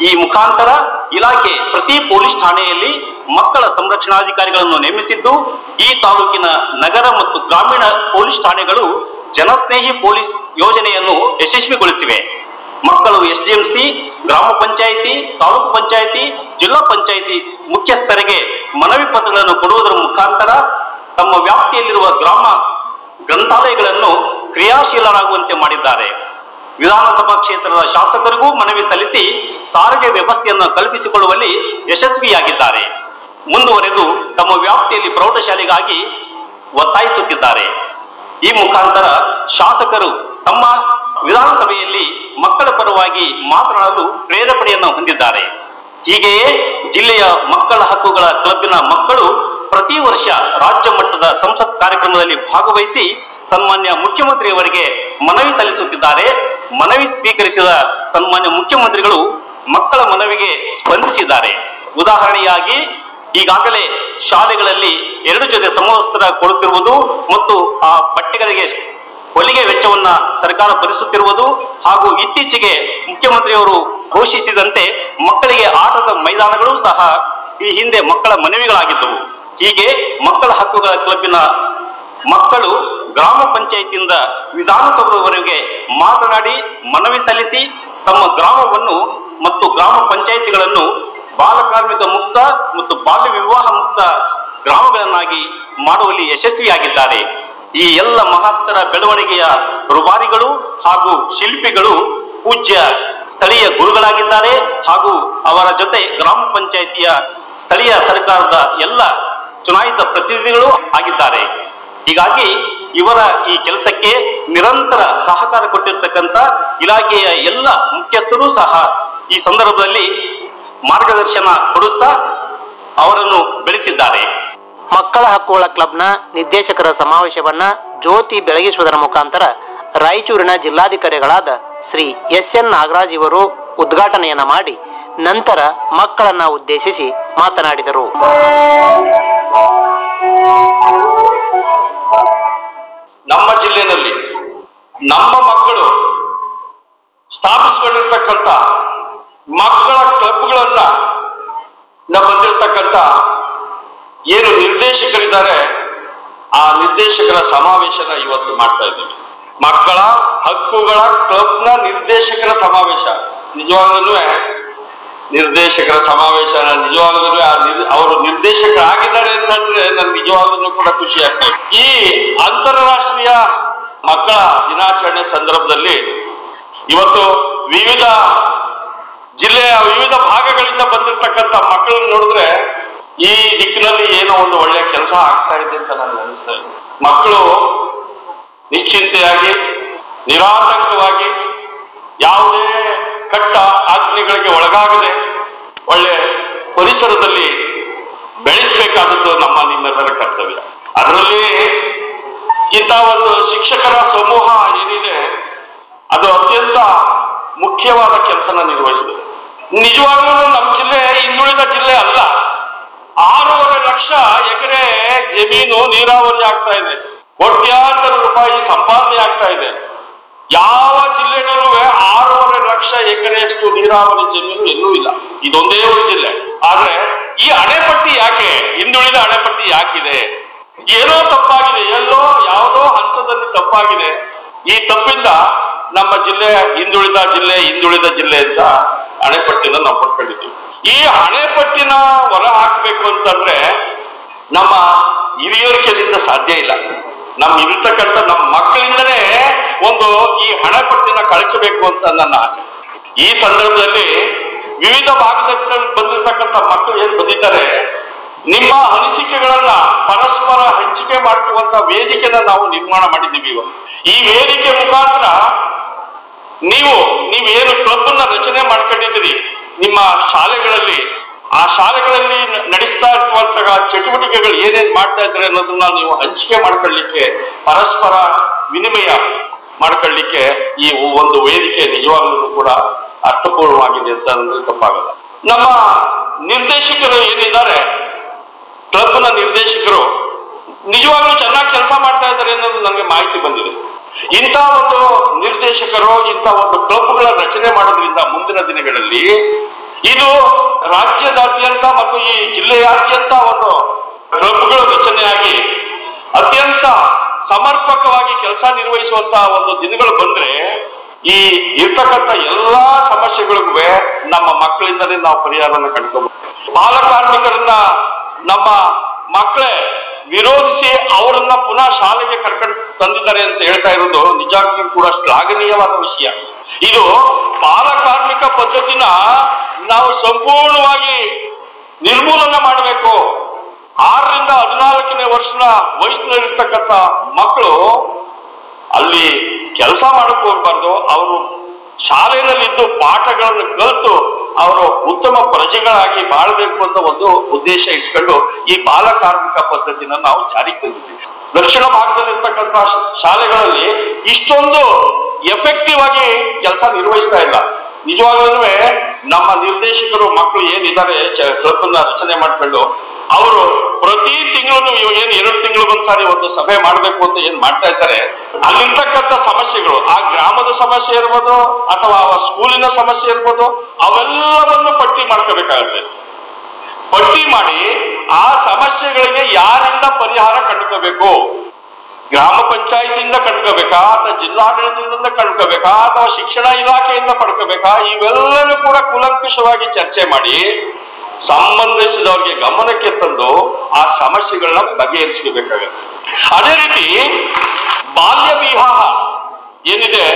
D: ಈ ಮುಖಾಂತರ ಇಲಾಖೆ ಪ್ರತಿ ಪೊಲೀಸ್ ಠಾಣೆಯಲ್ಲಿ ಮಕ್ಕಳ ಸಂರಕ್ಷಣಾಧಿಕಾರಿಗಳನ್ನು ನೇಮಿಸಿದ್ದು, ಈ ತಾಲೂಕಿನ ನಗರ ಮತ್ತು ಗ್ರಾಮೀಣ ಪೊಲೀಸ್ ಠಾಣೆಗಳು ಜನಸ್ನೇಹಿ ಪೊಲೀಸ್ ಯೋಜನೆಯನ್ನು ಯಶಸ್ವಿಗೊಳಿಸಿವೆ. ಮಕ್ಕಳು ಎಸ್ ಡಿಎಂಸಿ ಗ್ರಾಮ ಪಂಚಾಯಿತಿ, ತಾಲೂಕು ಪಂಚಾಯಿತಿ, ಜಿಲ್ಲಾ ಪಂಚಾಯಿತಿ ಮುಖ್ಯಸ್ಥರಿಗೆ ಮನವಿ ಪತ್ರಗಳನ್ನು ಕೊಡುವುದರ ಮುಖಾಂತರ ತಮ್ಮ ವ್ಯಾಪ್ತಿಯಲ್ಲಿರುವ ಗ್ರಾಮ ಗ್ರಂಥಾಲಯಗಳನ್ನು ಕ್ರಿಯಾಶೀಲರಾಗುವಂತೆ ಮಾಡಿದ್ದಾರೆ. ವಿಧಾನಸಭಾ ಕ್ಷೇತ್ರದ ಶಾಸಕರಿಗೂ ಮನವಿ ಸಲ್ಲಿಸಿ ಸಾರಿಗೆ ವ್ಯವಸ್ಥೆಯನ್ನು ಕಲ್ಪಿಸಿಕೊಳ್ಳುವಲ್ಲಿ ಯಶಸ್ವಿಯಾಗಿದ್ದಾರೆ. ಮುಂದುವರೆದು ತಮ್ಮ ವ್ಯಾಪ್ತಿಯಲ್ಲಿ ಪ್ರೌಢಶಾಲೆಗಾಗಿ ಒತ್ತಾಯಿಸುತ್ತಿದ್ದಾರೆ. ಈ ಮುಖಾಂತರ ಶಾಸಕರು ತಮ್ಮ ವಿಧಾನಸಭೆಯಲ್ಲಿ ಮಕ್ಕಳ ಪರವಾಗಿ ಮಾತನಾಡಲು ಪ್ರೇರೇಪಣೆಯನ್ನು ಹೊಂದಿದ್ದಾರೆ. ಹೀಗೆಯೇ ಜಿಲ್ಲೆಯ ಮಕ್ಕಳ ಹಕ್ಕುಗಳ ಕ್ಲಬ್ನ ಮಕ್ಕಳು ಪ್ರತಿ ವರ್ಷ ರಾಜ್ಯ ಮಟ್ಟದ ಸಂಸತ್ ಕಾರ್ಯಕ್ರಮದಲ್ಲಿ ಭಾಗವಹಿಸಿ ಸನ್ಮಾನ್ಯ ಮುಖ್ಯಮಂತ್ರಿಯವರಿಗೆ ಮನವಿ ಸಲ್ಲಿಸುತ್ತಿದ್ದಾರೆ. ಮನವಿ ಸ್ವೀಕರಿಸಿದ ಸನ್ಮಾನ್ಯ ಮುಖ್ಯಮಂತ್ರಿಗಳು ಮಕ್ಕಳ ಮನವಿಗೆ ಸ್ಪಂದಿಸಿದ್ದಾರೆ. ಉದಾಹರಣೆಯಾಗಿ, ಈಗಾಗಲೇ ಶಾಲೆಗಳಲ್ಲಿ ಎರಡು ಜೊತೆ ಸಮವಸ್ತ್ರ ಕೊಡುತ್ತಿರುವುದು ಮತ್ತು ಆ ಬಟ್ಟೆಗಳಿಗೆ ಹೊಲಿಗೆ ವೆಚ್ಚವನ್ನ ಸರ್ಕಾರ ಭರಿಸುತ್ತಿರುವುದು ಹಾಗೂ ಇತ್ತೀಚೆಗೆ ಮುಖ್ಯಮಂತ್ರಿಯವರು ಘೋಷಿಸಿದಂತೆ ಮಕ್ಕಳಿಗೆ ಆಟದ ಮೈದಾನಗಳು ಸಹ ಈ ಹಿಂದೆ ಮಕ್ಕಳ ಮನವಿಗಳಾಗಿದ್ದವು. ಹೀಗೆ ಮಕ್ಕಳ ಹಕ್ಕುಗಳ ಕ್ಲಬ್ನ ಮಕ್ಕಳು ಗ್ರಾಮ ಪಂಚಾಯತಿಯಿಂದ ವಿಧಾನಸಭೆಯವರೆಗೆ ಮಾತನಾಡಿ ಮನವಿ ಸಲ್ಲಿಸಿ ತಮ್ಮ ಗ್ರಾಮವನ್ನು ಮತ್ತು ಗ್ರಾಮ ಪಂಚಾಯಿತಿಗಳನ್ನು ಬಾಲಕಾರ್ಮಿಕ ಮುಕ್ತ ಮತ್ತು ಬಾಲ್ಯ ವಿವಾಹ ಮುಕ್ತ ಗ್ರಾಮಗಳನ್ನಾಗಿ ಮಾಡುವಲ್ಲಿ ಯಶಸ್ವಿಯಾಗಿದ್ದಾರೆ. ಈ ಎಲ್ಲ ಮಹತ್ತರ ಬೆಳವಣಿಗೆಯ ರುಬಾರಿಗಳು ಹಾಗೂ ಶಿಲ್ಪಿಗಳು ಪೂಜ್ಯ ಸ್ಥಳೀಯ ಗುರುಗಳಾಗಿದ್ದಾರೆ ಹಾಗೂ ಅವರ ಜೊತೆ ಗ್ರಾಮ ಪಂಚಾಯಿತಿಯ ಸ್ಥಳೀಯ ಸರ್ಕಾರದ ಎಲ್ಲ ಚುನಾಯಿತ ಪ್ರತಿನಿಧಿಗಳು ಆಗಿದ್ದಾರೆ. ಹೀಗಾಗಿ ಇವರ ಈ ಕೆಲಸಕ್ಕೆ ನಿರಂತರ ಸಹಕಾರ ಕೊಟ್ಟಿರ್ತಕ್ಕಂಥ ಇಲಾಖೆಯ ಎಲ್ಲ ಮುಖ್ಯಸ್ಥರು ಸಹ ಈ ಸಂದರ್ಭದಲ್ಲಿ ಮಾರ್ಗದರ್ಶನ ಕೊಡುತ್ತಾ ಅವರನ್ನು ಬೆಳೆಸಿದ್ದಾರೆ.
B: ಮಕ್ಕಳ ಹಕ್ಕುಗಳ ಕ್ಲಬ್ನ ನಿರ್ದೇಶಕರ ಸಮಾವೇಶವನ್ನ ಜ್ಯೋತಿ ಬೆಳಗಿಸುವುದರ ಮುಖಾಂತರ ರಾಯಚೂರಿನ ಜಿಲ್ಲಾಧಿಕಾರಿಗಳಾದ ಶ್ರೀ ಎಸ್ ಎನ್ ನಾಗರಾಜ್ ಇವರು ಉದ್ಘಾಟನೆಯನ್ನ ಮಾಡಿ ನಂತರ ಮಕ್ಕಳನ್ನ ಉದ್ದೇಶಿಸಿ ಮಾತನಾಡಿದರು.
E: ನಮ್ಮ ಜಿಲ್ಲೆಯಲ್ಲಿ ನಮ್ಮ ಮಕ್ಕಳು ಸ್ಥಾಪಿಸಿಕೊಂಡಿರ್ತಕ್ಕಂಥ ಮಕ್ಕಳ ಕ್ಲಬ್ಗಳನ್ನ ಬಂದಿರತಕ್ಕಂಥ ಏನು ನಿರ್ದೇಶಕರಿದ್ದಾರೆ, ಆ ನಿರ್ದೇಶಕರ ಸಮಾವೇಶನ ಇವತ್ತು ಮಾಡ್ತಾ ಇದ್ದೀವಿ. ಮಕ್ಕಳ, ಹಕ್ಕುಗಳ ಕ್ಲಬ್ನ ನಿರ್ದೇಶಕರ ಸಮಾವೇಶ. ನಿಜವಾಗ್ಲೂ ನಿರ್ದೇಶಕರ ಸಮಾವೇಶ ನಿಜವಾಗ್ಲೂ ಅವರು ನಿರ್ದೇಶಕರಾಗಿದ್ದಾರೆ ಅಂತಂದ್ರೆ ನನ್ಗೆ ನಿಜವಾಗ್ಲೂ ಕೂಡ ಖುಷಿ ಆಗ್ತದೆ ಈ ಅಂತಾರಾಷ್ಟ್ರೀಯ ಮಕ್ಕಳ ದಿನಾಚರಣೆ ಸಂದರ್ಭದಲ್ಲಿ ಇವತ್ತು ವಿವಿಧ ಜಿಲ್ಲೆಯ ವಿವಿಧ ಭಾಗಗಳಿಂದ ಬಂದಿರತಕ್ಕಂಥ ಮಕ್ಕಳನ್ನು ನೋಡಿದ್ರೆ ಈ ದಿಕ್ಕಿನಲ್ಲಿ ಏನೋ ಒಂದು ಒಳ್ಳೆಯ ಕೆಲಸ ಆಗ್ತಾ ಇದೆ ಅಂತ ನನಗೆ ಅನಿಸ್ತದೆ ಮಕ್ಕಳು ನಿಶ್ಚಿಂತೆಯಾಗಿ, ನಿರಾತಂಕವಾಗಿ, ಯಾವುದೇ ಕಟ್ಟ ಆಜ್ಞೆಗಳಿಗೆ ಒಳಗಾಗದೆ ಒಳ್ಳೆ ಪರಿಸರದಲ್ಲಿ ಬೆಳೆಸಬೇಕಾದದ್ದು ನಮ್ಮ ನಿಮ್ಮೆಲ್ಲರ ಕರ್ತವ್ಯ. ಅದರಲ್ಲಿ ಇಂಥ ಒಂದು ಶಿಕ್ಷಕರ ಸಮೂಹ ಏನಿದೆ, ಅದು ಅತ್ಯಂತ ಮುಖ್ಯವಾದ ಕೆಲಸನ ನಿರ್ವಹಿಸಿದೆ ನಿಜವಾಗ್ಲೂ ನಮ್ಮ ಜಿಲ್ಲೆ ಇನ್ನುಳಿದ ಜಿಲ್ಲೆ ಅಲ್ಲ. ಆರೂವರೆ ಲಕ್ಷ ಎಕರೆ ಜಮೀನು ನೀರಾವರಿ ಆಗ್ತಾ ಇದೆ. ಕೋಟ್ಯಾಂತರ ರೂಪಾಯಿ ಸಂಪಾದನೆ ಆಗ್ತಾ ಇದೆ. ಯಾವ ಜಿಲ್ಲೆಗಳು ಆರೂವರೆ ಲಕ್ಷ ಎಕರೆಯಷ್ಟು ನೀರಾವರಿ ಜಮೀನು ಎಲ್ಲೂ ಇಲ್ಲ. ಇದೊಂದೇ ಒಂದು ಜಿಲ್ಲೆ. ಆದ್ರೆ ಈ ಅಣೆಪಟ್ಟಿ ಯಾಕೆ? ಹಿಂದುಳಿದ ಅಣೆಪಟ್ಟಿ ಯಾಕಿದೆ? ಏನೋ ತಪ್ಪಾಗಿದೆ. ಎಲ್ಲೋ ಯಾವುದೋ ಹಂತದಲ್ಲಿ ತಪ್ಪಾಗಿದೆ. ಈ ತಪ್ಪಿಂದ ನಮ್ಮ ಜಿಲ್ಲೆ ಹಿಂದುಳಿದ ಜಿಲ್ಲೆ ಹಿಂದುಳಿದ ಜಿಲ್ಲೆ ಅಂತ ಅಣೆಪಟ್ಟಿನ ನಾವು ಪಡ್ಕೊಂಡಿದ್ದೀವಿ. ಈ ಹಣೆಪಟ್ಟಿನ ಹೊರ ಹಾಕಬೇಕು ಅಂತಂದ್ರೆ ನಮ್ಮ ಹಿರಿಯರ ಸಾಧ್ಯ ಇಲ್ಲ. ನಮ್ ಇರ್ತಕ್ಕಂಥ ನಮ್ಮ ಮಕ್ಕಳಿಂದಲೇ ಒಂದು ಈ ಹಣಪಟ್ಟಿನ ಕಳಿಸಬೇಕು ಅಂತ ನನ್ನ ಈ ಸಂದರ್ಭದಲ್ಲಿ ವಿವಿಧ ಭಾಗದಲ್ಲಿ ಬಂದಿರತಕ್ಕಂಥ ಮಕ್ಕಳು ಏನ್ ಬಂದಿದ್ದಾರೆ, ನಿಮ್ಮ ಅನಿಸಿಕೆಗಳನ್ನ ಪರಸ್ಪರ ಹಂಚಿಕೆ ಮಾಡ್ತುವಂತ ವೇದಿಕೆನ ನಾವು ನಿರ್ಮಾಣ ಮಾಡಿದ್ದೀವಿ ಇವತ್ತು ಈ ವೇದಿಕೆ ಮುಖಾಂತರ ನೀವು ನೀವೇನು ಕ್ಲಬ್ ರಚನೆ ಮಾಡ್ಕೊಂಡಿದ್ದೀರಿ ನಿಮ್ಮ ಶಾಲೆಗಳಲ್ಲಿ, ಆ ಶಾಲೆಗಳಲ್ಲಿ ನಡೆಸ್ತಾ ಇರುವಂತಹ ಚಟುವಟಿಕೆಗಳು ಏನೇನ್ ಮಾಡ್ತಾ ಇದ್ದಾರೆ ಅನ್ನೋದನ್ನ ನೀವು ಹಂಚಿಕೆ ಮಾಡ್ಕೊಳ್ಳಿಕ್ಕೆ, ಪರಸ್ಪರ ವಿನಿಮಯ ಮಾಡ್ಕೊಳ್ಳಿಕ್ಕೆ ಈ ಒಂದು ವೇದಿಕೆ ನಿಜವಾಗ್ಲೂ ಕೂಡ ಅರ್ಥಪೂರ್ಣವಾಗಿದೆ ಅಂತ ಅಂದ್ರೆ ತಪ್ಪಾಗಲ್ಲ. ನಮ್ಮ ನಿರ್ದೇಶಕರು ಏನಿದ್ದಾರೆ? ಕ್ಲಬ್ನ ನಿರ್ದೇಶಕರು ನಿಜವಾಗ್ಲೂ ಚೆನ್ನಾಗಿ ಕೆಲಸ ಮಾಡ್ತಾ ಇದ್ದಾರೆ ಅನ್ನೋದು ನನಗೆ ಮಾಹಿತಿ ಬಂದಿದೆ. ಇಂಥ ಒಂದು ನಿರ್ದೇಶಕರು, ಇಂಥ ಒಂದು ಕ್ಲಬ್ಗಳ ರಚನೆ ಮಾಡೋದ್ರಿಂದ ಮುಂದಿನ ದಿನಗಳಲ್ಲಿ ಇದು ರಾಜ್ಯದಾದ್ಯಂತ ಮತ್ತು ಈ ಜಿಲ್ಲೆಯಾದ್ಯಂತ ಒಂದು ಕ್ಲಬ್ಗಳು ರಚನೆಯಾಗಿ ಅತ್ಯಂತ ಸಮರ್ಪಕವಾಗಿ ಕೆಲಸ ನಿರ್ವಹಿಸುವಂತಹ ಒಂದು ದಿನಗಳು ಬಂದ್ರೆ ಈ ಇರ್ತಕ್ಕಂಥ ಎಲ್ಲಾ ಸಮಸ್ಯೆಗಳಿಗೂ ನಮ್ಮ ಮಕ್ಕಳಿಂದಲೇ ನಾವು ಪರಿಹಾರವನ್ನು ಕಂಡುಕೋಬಹುದು ಬಾಲ ಕಾರ್ಮಿಕರನ್ನ ನಮ್ಮ ಮಕ್ಕಳೇ ವಿರೋಧಿಸಿ ಅವರನ್ನ ಪುನಃ ಶಾಲೆಗೆ ಕರ್ಕೊಂಡು ತಂದಿದ್ದಾರೆ ಅಂತ ಹೇಳ್ತಾ ಇರೋದು ನಿಜಕ್ಕೂ ಕೂಡ ಶ್ಲಾಘನೀಯವಾದ ವಿಷಯ. ಇದು ಬಾಲಕಾರ್ಮಿಕ ಪದ್ಧತಿನ ನಾವು ಸಂಪೂರ್ಣವಾಗಿ ನಿರ್ಮೂಲನೆ ಮಾಡಬೇಕು. ಆರರಿಂದ ಹದಿನಾಲ್ಕನೇ ವರ್ಷದ ವಯಸ್ಸಿನಲ್ಲಿರ್ತಕ್ಕಂಥ ಮಕ್ಕಳು ಅಲ್ಲಿ ಕೆಲಸ ಮಾಡಕ್ ಹೋಗ್ಬಾರ್ದು. ಅವರು ಶಾಲೆಯಲ್ಲಿದ್ದು ಪಾಠಗಳನ್ನು ಕಲಿತು ಅವರು ಉತ್ತಮ ಪ್ರಜೆಗಳಾಗಿ ಬಾಳ್ಬೇಕು ಅಂತ ಒಂದು ಉದ್ದೇಶ ಇಟ್ಕೊಂಡು ಈ ಬಾಲ ಕಾರ್ಮಿಕ ಪದ್ಧತಿನ ನಾವು ಜಾರಿಗೆ ತಂದಿದ್ದೀವಿ. ದಕ್ಷಿಣ ಭಾರತದಲ್ಲಿರ್ತಕ್ಕಂತಹ ಶಾಲೆಗಳಲ್ಲಿ ಇಷ್ಟೊಂದು ಎಫೆಕ್ಟಿವ್ ಆಗಿ ಕೆಲಸ ನಿರ್ವಹಿಸ್ತಾ ಇಲ್ಲ. ನಿಜವಾಗ್ಲೂ ನಮ್ಮ ನಿರ್ದೇಶಕರು ಮಕ್ಕಳು ಏನಿದ್ದಾರೆ ಅನ್ನ ರಚನೆ ಮಾಡಿಕೊಂಡು ಅವರು ಪ್ರತಿ ತಿಂಗಳು ಏನು ಎರಡು ತಿಂಗಳಿಗೊಂದ್ಸಾರಿ ಒಂದು ಸಭೆ ಮಾಡಬೇಕು ಅಂತ ಏನ್ ಮಾಡ್ತಾ ಇದ್ದಾರೆ, ಅಲ್ಲಿರ್ತಕ್ಕಂಥ ಸಮಸ್ಯೆಗಳು, ಆ ಗ್ರಾಮದ ಸಮಸ್ಯೆ ಇರ್ಬೋದು ಅಥವಾ ಆ ಸ್ಕೂಲಿನ ಸಮಸ್ಯೆ ಇರ್ಬೋದು, ಅವೆಲ್ಲವನ್ನು ಪಟ್ಟಿ ಮಾಡ್ಕೋಬೇಕಾಗುತ್ತೆ. ಪಟ್ಟಿ ಮಾಡಿ ಆ ಸಮಸ್ಯೆಗಳಿಗೆ ಯಾರಿಂದ ಪರಿಹಾರ ಕಂಡುಕೋಬೇಕು? ಗ್ರಾಮ ಪಂಚಾಯತಿಯಿಂದ ಕಂಡ್ಕೋಬೇಕಾ ಅಥವಾ ಜಿಲ್ಲಾಡಳಿತದಿಂದ ಕಂಡ್ಕೋಬೇಕಾ ಅಥವಾ ಶಿಕ್ಷಣ ಇಲಾಖೆಯಿಂದ ಪಡ್ಕೋಬೇಕಾ ಇವೆಲ್ಲವೂ ಕೂಡ ಕೂಲಂಕುಷವಾಗಿ ಚರ್ಚೆ ಮಾಡಿ ಸಂಬಂಧಿಸಿದವರಿಗೆ ಗಮನಕ್ಕೆ ತಂದು ಆ ಸಮಸ್ಯೆಗಳನ್ನ ಬಗೆಹರಿಸಬೇಕಾಗುತ್ತೆ ಅದೇ ರೀತಿ ಬಾಲ್ಯ ವಿವಾಹ ಏನಿದೆ,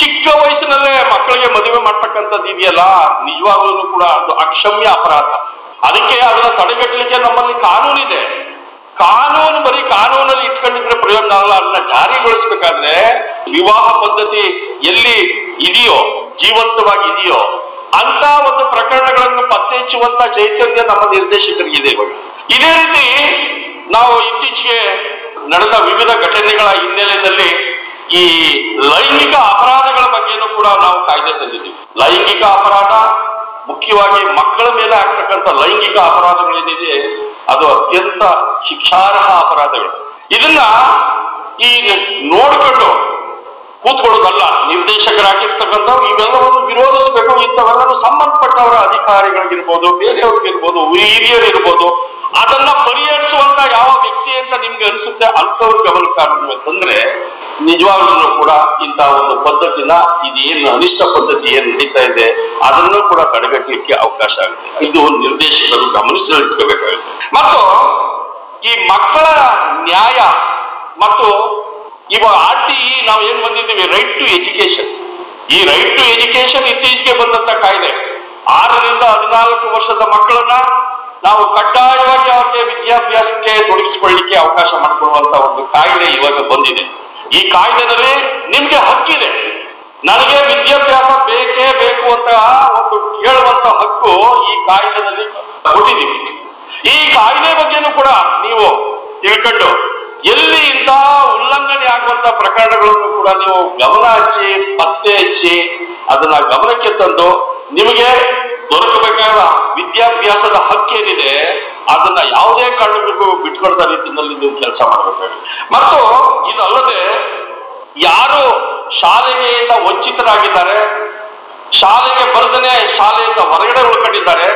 E: ಚಿಕ್ಕ ವಯಸ್ಸಿನಲ್ಲೇ ಮಕ್ಕಳಿಗೆ ಮದುವೆ ಮಾಡ್ತಕ್ಕಂಥದ್ದು ಇದೆಯಲ್ಲ, ನಿಜವಾಗ್ಲೂ ಕೂಡ ಅದು ಅಕ್ಷಮ್ಯ ಅಪರಾಧ. ಅದಕ್ಕೆ ಅದನ್ನ ತಡೆಗಟ್ಟಲಿಕ್ಕೆ ನಮ್ಮಲ್ಲಿ ಕಾನೂನಿದೆ. ಕಾನೂನು, ಬರೀ ಕಾನೂನಲ್ಲಿ ಇಟ್ಕೊಂಡಿದ್ರೆ ಪ್ರಯೋಜನ ಅಲ್ಲ ಅದನ್ನ ಜಾರಿಗೊಳಿಸ್ಬೇಕಾದ್ರೆ ವಿವಾಹ ಪದ್ಧತಿ ಎಲ್ಲಿ ಇದೆಯೋ, ಜೀವಂತವಾಗಿ ಇದೆಯೋ, ಅಂತ ಒಂದು ಪ್ರಕರಣಗಳನ್ನು ಪತ್ತೆ ಹಚ್ಚುವಂತ ಚೈತನ್ಯ ನಮ್ಮ ನಿರ್ದೇಶಕರಿಗಿದೆ ಇವಾಗ. ಇದೇ ರೀತಿ ನಾವು ಇತ್ತೀಚೆಗೆ ನಡೆದ ವಿವಿಧ ಘಟನೆಗಳ ಹಿನ್ನೆಲೆಯಲ್ಲಿ ಈ ಲೈಂಗಿಕ ಅಪರಾಧಗಳ ಬಗ್ಗೆನೂ ಕೂಡ ನಾವು ಕಾಯ್ದೆ ತಂದಿದ್ದೀವಿ. ಲೈಂಗಿಕ ಅಪರಾಧ, ಮುಖ್ಯವಾಗಿ ಮಕ್ಕಳ ಮೇಲೆ ಆಗ್ತಕ್ಕಂಥ ಲೈಂಗಿಕ ಅಪರಾಧಗಳೇನಿದೆ ಅದು ಅತ್ಯಂತ ಶಿಕ್ಷಾರ್ಹ ಅಪರಾಧಗಳು. ಇದನ್ನ ಈ ನೋಡ್ಕೊಂಡು ಕೂತ್ಕೊಳ್ಳೋದಲ್ಲ, ನಿರ್ದೇಶಕರಾಗಿರ್ತಕ್ಕಂಥವ್ರು ಇವೆಲ್ಲವನ್ನು ವಿರೋಧಿಸಬೇಕು ಇಂಥವೆಲ್ಲರೂ ಸಂಬಂಧಪಟ್ಟವರ ಅಧಿಕಾರಿಗಳಿಗಿರ್ಬೋದು, ಬೇರೆಯವ್ರಿಗಿರ್ಬೋದು ಹಿರಿಯರಿರ್ಬೋದು, ಅದನ್ನ ಪರಿಹರಿಸುವಂತ ಯಾವ ವ್ಯಕ್ತಿ ಅಂತ ನಿಮ್ಗೆ ಅನಿಸುತ್ತೆ ಗಮನ ಗಮನಕ್ಕೆ ಅಂತಂದ್ರೆ ನಿಜವಾಗ್ಲೂ ಕೂಡ ಇಂತಹ ಒಂದು ಪದ್ಧತಿನ, ಇದೇನು ಅನಿಷ್ಟ ಪದ್ಧತಿ ಏನ್ ನಡೀತಾ ಇದೆ, ಅದನ್ನು ಕೂಡ ತಡೆಗಟ್ಟಲಿಕ್ಕೆ ಅವಕಾಶ ಆಗುತ್ತೆ. ಇದು ನಿರ್ದೇಶಕರು ಗಮನಿಸಲಿಟ್ಕೋಬೇಕಾಗುತ್ತೆ ಮತ್ತು ಈ ಮಕ್ಕಳ ನ್ಯಾಯ ಮತ್ತು ಇವಾಗ ಆರ್ ಟಿ ಇ ನಾವು ಏನ್ ಬಂದಿದ್ದೀವಿ ರೈಟ್ ಟು ಎಜುಕೇಶನ್ ಈ ರೈಟ್ ಟು ಎಜುಕೇಶನ್ ಇತ್ತೀಚೆಗೆ ಬಂದಂತ ಕಾಯ್ದೆ. ಆರರಿಂದ ಹದಿನಾಲ್ಕು ವರ್ಷದ ಮಕ್ಕಳನ್ನ ನಾವು ಕಡ್ಡಾಯವಾಗಿ ಅವರಿಗೆ ವಿದ್ಯಾಭ್ಯಾಸಕ್ಕೆ ತೊಡಗಿಸಿಕೊಳ್ಳಿಕ್ಕೆ ಅವಕಾಶ ಮಾಡಿಕೊಡುವಂತ ಒಂದು ಕಾಯ್ದೆ ಇವಾಗ ಬಂದಿದೆ. ಈ ಕಾಯ್ದೆನಲ್ಲಿ ನಿಮ್ಗೆ ಹಕ್ಕಿದೆ. ನನಗೆ ವಿದ್ಯಾಭ್ಯಾಸ ಬೇಕೇ ಬೇಕು ಅಂತ ಒಂದು ಕೇಳುವಂತ ಹಕ್ಕು ಈ ಕಾಯ್ದೆನಲ್ಲಿ ಕೊಟ್ಟಿದ್ದೀವಿ. ಈ ಕಾಯ್ದೆ ಬಗ್ಗೆನೂ ಕೂಡ ನೀವು ತಿಳ್ಕೊಂಡು ಎಲ್ಲಿ ಇಂತಹ ಉಲ್ಲಂಘನೆ ಆಗುವಂತ ಪ್ರಕರಣಗಳನ್ನು ಕೂಡ ನೀವು ಗಮನ ಹಚ್ಚಿ, ಪತ್ತೆ ಹಚ್ಚಿ ಅದನ್ನ ಗಮನಕ್ಕೆ ತಂದು ನಿಮಗೆ ದೊರಕಬೇಕಾದ ವಿದ್ಯಾಭ್ಯಾಸದ ಹಕ್ಕೇನಿದೆ ಅದನ್ನ ಯಾವುದೇ ಕಾರಣಕ್ಕೂ ಬಿಟ್ಕೊಡದ ರೀತಿಯಲ್ಲಿ ನೀವು ಕೆಲಸ ಮಾಡಬೇಕು ಮತ್ತು ಇದಲ್ಲದೆ ಯಾರು ಶಾಲೆಯಿಂದ ವಂಚಿತರಾಗಿದ್ದಾರೆ, ಶಾಲೆಗೆ ಬರದನೆ ಶಾಲೆಯಿಂದ ಹೊರಗಡೆ ಉಳ್ಕೊಂಡಿದ್ದಾರೆ,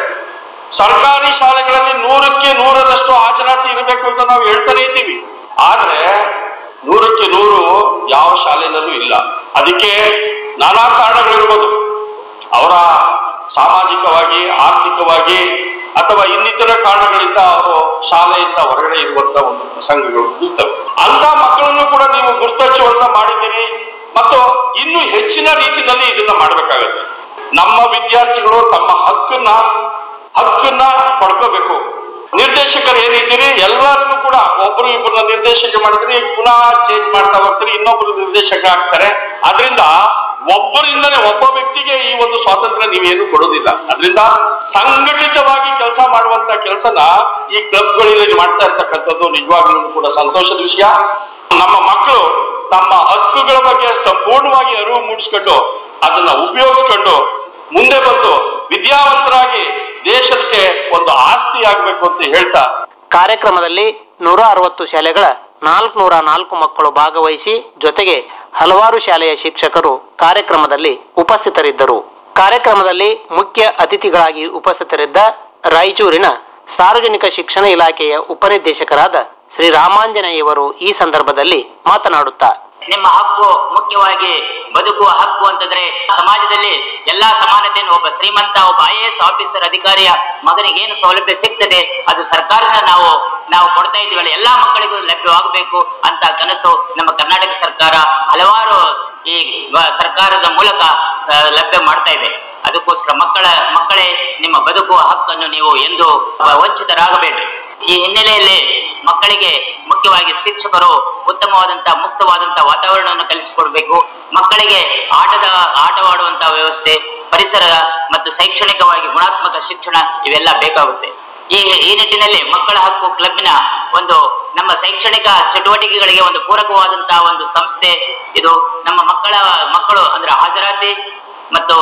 E: ಸರ್ಕಾರಿ ಶಾಲೆಗಳಲ್ಲಿ ನೂರಕ್ಕೆ ನೂರರಷ್ಟು ಹಾಜರಾತಿ ಇರಬೇಕು ಅಂತ ನಾವು ಹೇಳ್ತಾನೆ ಇದ್ದೀವಿ. ಆದ್ರೆ ನೂರಕ್ಕೆ ನೂರು ಯಾವ ಶಾಲೆಯಲ್ಲೂ ಇಲ್ಲ. ಅದಕ್ಕೆ ನಾನಾ ಕಾರಣಗಳಿರ್ಬೋದು. ಅವರ ಸಾಮಾಜಿಕವಾಗಿ, ಆರ್ಥಿಕವಾಗಿ, ಅಥವಾ ಇನ್ನಿತರ ಕಾರಣಗಳಿಂದ ಅವರು ಶಾಲೆಯಿಂದ ಹೊರಗಡೆ ಇರುವಂತ ಒಂದು ಪ್ರಸಂಗಗಳು ಇರ್ತವೆ. ಅಂತ ಮಕ್ಕಳನ್ನು ಕೂಡ ನೀವು ಗುರ್ತಚ್ಚುವಂತ ಮಾಡಿದ್ದೀರಿ ಮತ್ತು ಇನ್ನು ಹೆಚ್ಚಿನ ರೀತಿಯಲ್ಲಿ ಇದನ್ನ ಮಾಡಬೇಕಾಗುತ್ತೆ. ನಮ್ಮ ವಿದ್ಯಾರ್ಥಿಗಳು ತಮ್ಮ ಹಕ್ಕನ್ನ ಹಕ್ಕನ್ನ ಪಡ್ಕೋಬೇಕು. ನಿರ್ದೇಶಕರು ಏನಿದ್ದೀರಿ ಎಲ್ಲರನ್ನು ಕೂಡ ಒಬ್ರು ಇಬ್ಬರನ್ನ ನಿರ್ದೇಶಕ ಮಾಡಿದ್ರೆ ಪುನಃ ಚೇಂಜ್ ಮಾಡ್ತಾ ಹೋಗ್ತಾರೆ, ಇನ್ನೊಬ್ರು ನಿರ್ದೇಶಕ ಆಗ್ತಾರೆ. ಅದರಿಂದ ಒಬ್ಬರಿಂದಲೇ ಒಬ್ಬ ವ್ಯಕ್ತಿಗೆ ಈ ಒಂದು ಸ್ವಾತಂತ್ರ್ಯ ನೀವೇನು ಕೊಡೋದಿಲ್ಲ ಅದರಿಂದ ಸಂಘಟಿತವಾಗಿ ಕೆಲಸ ಮಾಡುವಂತ ಕೆಲಸನ ಈ ಕ್ಲಬ್ಗಳಲ್ಲಿ ಮಾಡ್ತಾ ಇರ್ತಕ್ಕಂಥದ್ದು ನಿಜವಾಗ್ಲೂ ಕೂಡ ಸಂತೋಷದ ವಿಷಯ. ನಮ್ಮ ಮಕ್ಕಳು ತಮ್ಮ ಹಕ್ಕುಗಳ ಬಗ್ಗೆ ಸಂಪೂರ್ಣವಾಗಿ ಅರಿವು ಮೂಡಿಸ್ಕೊಂಡು, ಅದನ್ನ ಉಪಯೋಗಿಸ್ಕೊಂಡು ಮುಂದೆ ಬಂದು ವಿದ್ಯಾವಂತರಾಗಿ ದೇಶಕ್ಕೆ ಒಂದು ಆಸ್ತಿ ಆಗ್ಬೇಕು ಅಂತ ಹೇಳ್ತಾ
B: ಕಾರ್ಯಕ್ರಮದಲ್ಲಿ ನೂರ ಅರವತ್ತು ಶಾಲೆಗಳ ನಾಲ್ಕುನೂರ ನಾಲ್ಕು ಮಕ್ಕಳು ಭಾಗವಹಿಸಿ ಜೊತೆಗೆ ಹಲವಾರು ಶಾಲೆಯ ಶಿಕ್ಷಕರು ಕಾರ್ಯಕ್ರಮದಲ್ಲಿ ಉಪಸ್ಥಿತರಿದ್ದರು. ಕಾರ್ಯಕ್ರಮದಲ್ಲಿ ಮುಖ್ಯ ಅತಿಥಿಗಳಾಗಿ ಉಪಸ್ಥಿತರಿದ್ದ ರಾಯಚೂರಿನ ಸಾರ್ವಜನಿಕ ಶಿಕ್ಷಣ ಇಲಾಖೆಯ ಉಪನಿರ್ದೇಶಕರಾದ ಶ್ರೀ ರಾಮಾಂಜನೇಯವರು ಈ ಸಂದರ್ಭದಲ್ಲಿ ಮಾತನಾಡುತ್ತಾ
F: ನಿಮ್ಮ ಹಕ್ಕು ಮುಖ್ಯವಾಗಿ ಬದುಕುವ ಹಕ್ಕು ಅಂತಂದ್ರೆ ಸಮಾಜದಲ್ಲಿ ಎಲ್ಲಾ ಸಮಾನತೆಯನ್ನು ಒಬ್ಬ ಶ್ರೀಮಂತ, ಒಬ್ಬ ಐ ಎ ಎಸ್ ಆಫೀಸರ್ ಅಧಿಕಾರಿಯ ಮಗನಿಗೆ ಏನು ಸೌಲಭ್ಯ ಸಿಗ್ತದೆ, ಅದು ಸರ್ಕಾರದಿಂದ ನಾವು ನಾವು ಕೊಡ್ತಾ ಇದೀವಲ್ಲ ಎಲ್ಲಾ ಮಕ್ಕಳಿಗೂ ಲಭ್ಯವಾಗಬೇಕು ಅಂತ ಕನಸು ನಮ್ಮ ಕರ್ನಾಟಕ ಸರ್ಕಾರ ಹಲವಾರು ಈ ಸರ್ಕಾರದ ಮೂಲಕ ಲಭ್ಯ ಮಾಡ್ತಾ ಇದೆ. ಅದಕ್ಕೋಸ್ಕರ ಮಕ್ಕಳ, ಮಕ್ಕಳೇ ನಿಮ್ಮ ಬದುಕುವ ಹಕ್ಕನ್ನು ನೀವು ಎಂದು ವಂಚಿತರಾಗಬೇಡ್ರಿ. ಈ ಹಿನ್ನೆಲೆಯಲ್ಲಿ ಮಕ್ಕಳಿಗೆ ಮುಖ್ಯವಾಗಿ ಶಿಕ್ಷಕರು ಉತ್ತಮವಾದಂತಹ ಮುಕ್ತವಾದಂತಹ ವಾತಾವರಣವನ್ನು ಕಲಿಸಿಕೊಡ್ಬೇಕು ಮಕ್ಕಳಿಗೆ ಆಟದ ಆಟವಾಡುವಂತಹ ವ್ಯವಸ್ಥೆ, ಪರಿಸರ ಮತ್ತು ಶೈಕ್ಷಣಿಕವಾಗಿ ಗುಣಾತ್ಮಕ ಶಿಕ್ಷಣ ಇವೆಲ್ಲ ಬೇಕಾಗುತ್ತೆ. ಈ ಈ ನಿಟ್ಟಿನಲ್ಲಿ ಮಕ್ಕಳ ಹಕ್ಕು ಕ್ಲಬ್ನ ಒಂದು ನಮ್ಮ ಶೈಕ್ಷಣಿಕ ಚಟುವಟಿಕೆಗಳಿಗೆ ಒಂದು ಪೂರಕವಾದಂತಹ ಒಂದು ಸಂಸ್ಥೆ. ಇದು ನಮ್ಮ ಮಕ್ಕಳ, ಮಕ್ಕಳು ಅಂದ್ರೆ ಹಾಜರಾತಿ ಮತ್ತು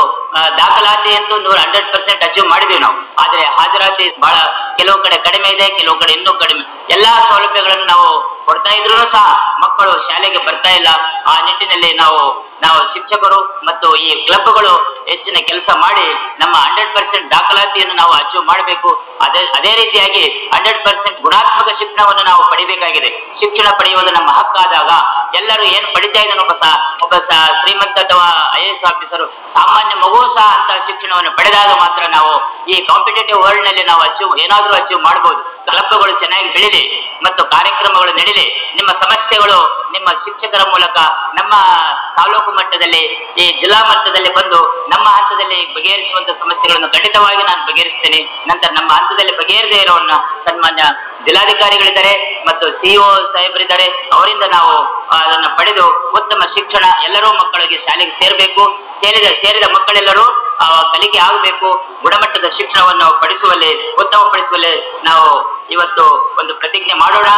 F: ದಾಖಲಾತಿ ಅಂತೂ ನೂರ ಹಂಡ್ರೆಡ್ ಪರ್ಸೆಂಟ್ ಅಚೀವ್ ಮಾಡಿದೀವಿ ನಾವು. ಆದ್ರೆ, ಹಾಜರಾತಿ ಬಹಳ ಕೆಲವು ಕಡೆ ಕಡಿಮೆ ಇದೆ, ಕೆಲವು ಕಡೆ ಇನ್ನೂ ಕಡಿಮೆ. ಎಲ್ಲಾ ಸೌಲಭ್ಯಗಳನ್ನು ನಾವು ಕೊಡ್ತಾ ಇದ್ರು ಸಹ ಮಕ್ಕಳು ಶಾಲೆಗೆ ಬರ್ತಾ ಇಲ್ಲ. ಆ ನಿಟ್ಟಿನಲ್ಲಿ ನಾವು ನಾವು ಶಿಕ್ಷಕರು ಮತ್ತು ಈ ಕ್ಲಬ್ಗಳು ಹೆಚ್ಚಿನ ಕೆಲಸ ಮಾಡಿ ನಮ್ಮ ಹಂಡ್ರೆಡ್ ಪರ್ಸೆಂಟ್ ದಾಖಲಾತಿಯನ್ನು ನಾವು ಅಚೀವ್ ಮಾಡಬೇಕು. ಅದೇ ಅದೇ ರೀತಿಯಾಗಿ ಹಂಡ್ರೆಡ್ ಪರ್ಸೆಂಟ್ ಗುಣಾತ್ಮಕ ಶಿಕ್ಷಣವನ್ನು ನಾವು ಪಡಿಬೇಕಾಗಿದೆ. ಶಿಕ್ಷಣ ಪಡೆಯುವುದು ನಮ್ಮ ಹಕ್ಕಾದಾಗ ಎಲ್ಲರೂ ಏನು ಪಡಿತಾ ಇದ್ದಾನೆ ಒಬ್ಬ ಒಬ್ಬ ಶ್ರೀಮಂತ ಅಥವಾ ಐ ಎಸ್ ಆಫೀಸರು, ಸಾಮಾನ್ಯ ಮಗು ಸಹ ಅಂತ ಶಿಕ್ಷಣವನ್ನು ಪಡೆದಾಗ ಮಾತ್ರ ನಾವು ಈ ಕಾಂಪಿಟೇಟಿವ್ ವರ್ಲ್ಡ್ನಲ್ಲಿ ನಾವು ಅಚೀವ್ ಏನಾದರೂ ಅಚೀವ್ ಮಾಡಬಹುದು ಕಲಪಗಳು ಚೆನ್ನಾಗಿ ಬೆಳಿಲಿ, ಮತ್ತು ಕಾರ್ಯಕ್ರಮಗಳು ನಡೀಲಿ. ನಿಮ್ಮ ಸಮಸ್ಯೆಗಳು ನಿಮ್ಮ ಶಿಕ್ಷಕರ ಮೂಲಕ ನಮ್ಮ ತಾಲೂಕು ಮಟ್ಟದಲ್ಲಿ, ಈ ಜಿಲ್ಲಾ ಮಟ್ಟದಲ್ಲಿ ಬಂದು ನಮ್ಮ ಹಂತದಲ್ಲಿ ಬಗೆಹರಿಸುವಂತ ಸಮಸ್ಯೆಗಳನ್ನು ಖಂಡಿತವಾಗಿ ನಾನು ಬಗೆಹರಿಸ್ತೇನೆ. ನಂತರ ನಮ್ಮ ಹಂತದಲ್ಲಿ ಬಗೆಹರಿದೇ ಇರೋವನ್ನ ಸನ್ಮಾನ್ಯ ಜಿಲ್ಲಾಧಿಕಾರಿಗಳಿದ್ದಾರೆ, ಮತ್ತು ಸಿಇಒ ಸಾಹೇಬರಿದ್ದಾರೆ. ಅವರಿಂದ ನಾವು ಅದನ್ನ ಪಡೆದು ಉತ್ತಮ ಶಿಕ್ಷಣ ಎಲ್ಲರೂ ಮಕ್ಕಳಿಗೆ ಶಾಲೆಗೆ ಸೇರಬೇಕು. ಸೇರಿದ ಸೇರಿದ ಮಕ್ಕಳೆಲ್ಲರೂ ಆ, ಕಲಿಕೆ ಆಗಬೇಕು. ಗುಣಮಟ್ಟದ ಶಿಕ್ಷಣವನ್ನು ಪಡಿಸುವಲ್ಲಿ ಉತ್ತಮಪಡಿಸುವಲ್ಲಿ ನಾವು ಇವತ್ತು ಒಂದು ಪ್ರತಿಜ್ಞೆ ಮಾಡೋಣ.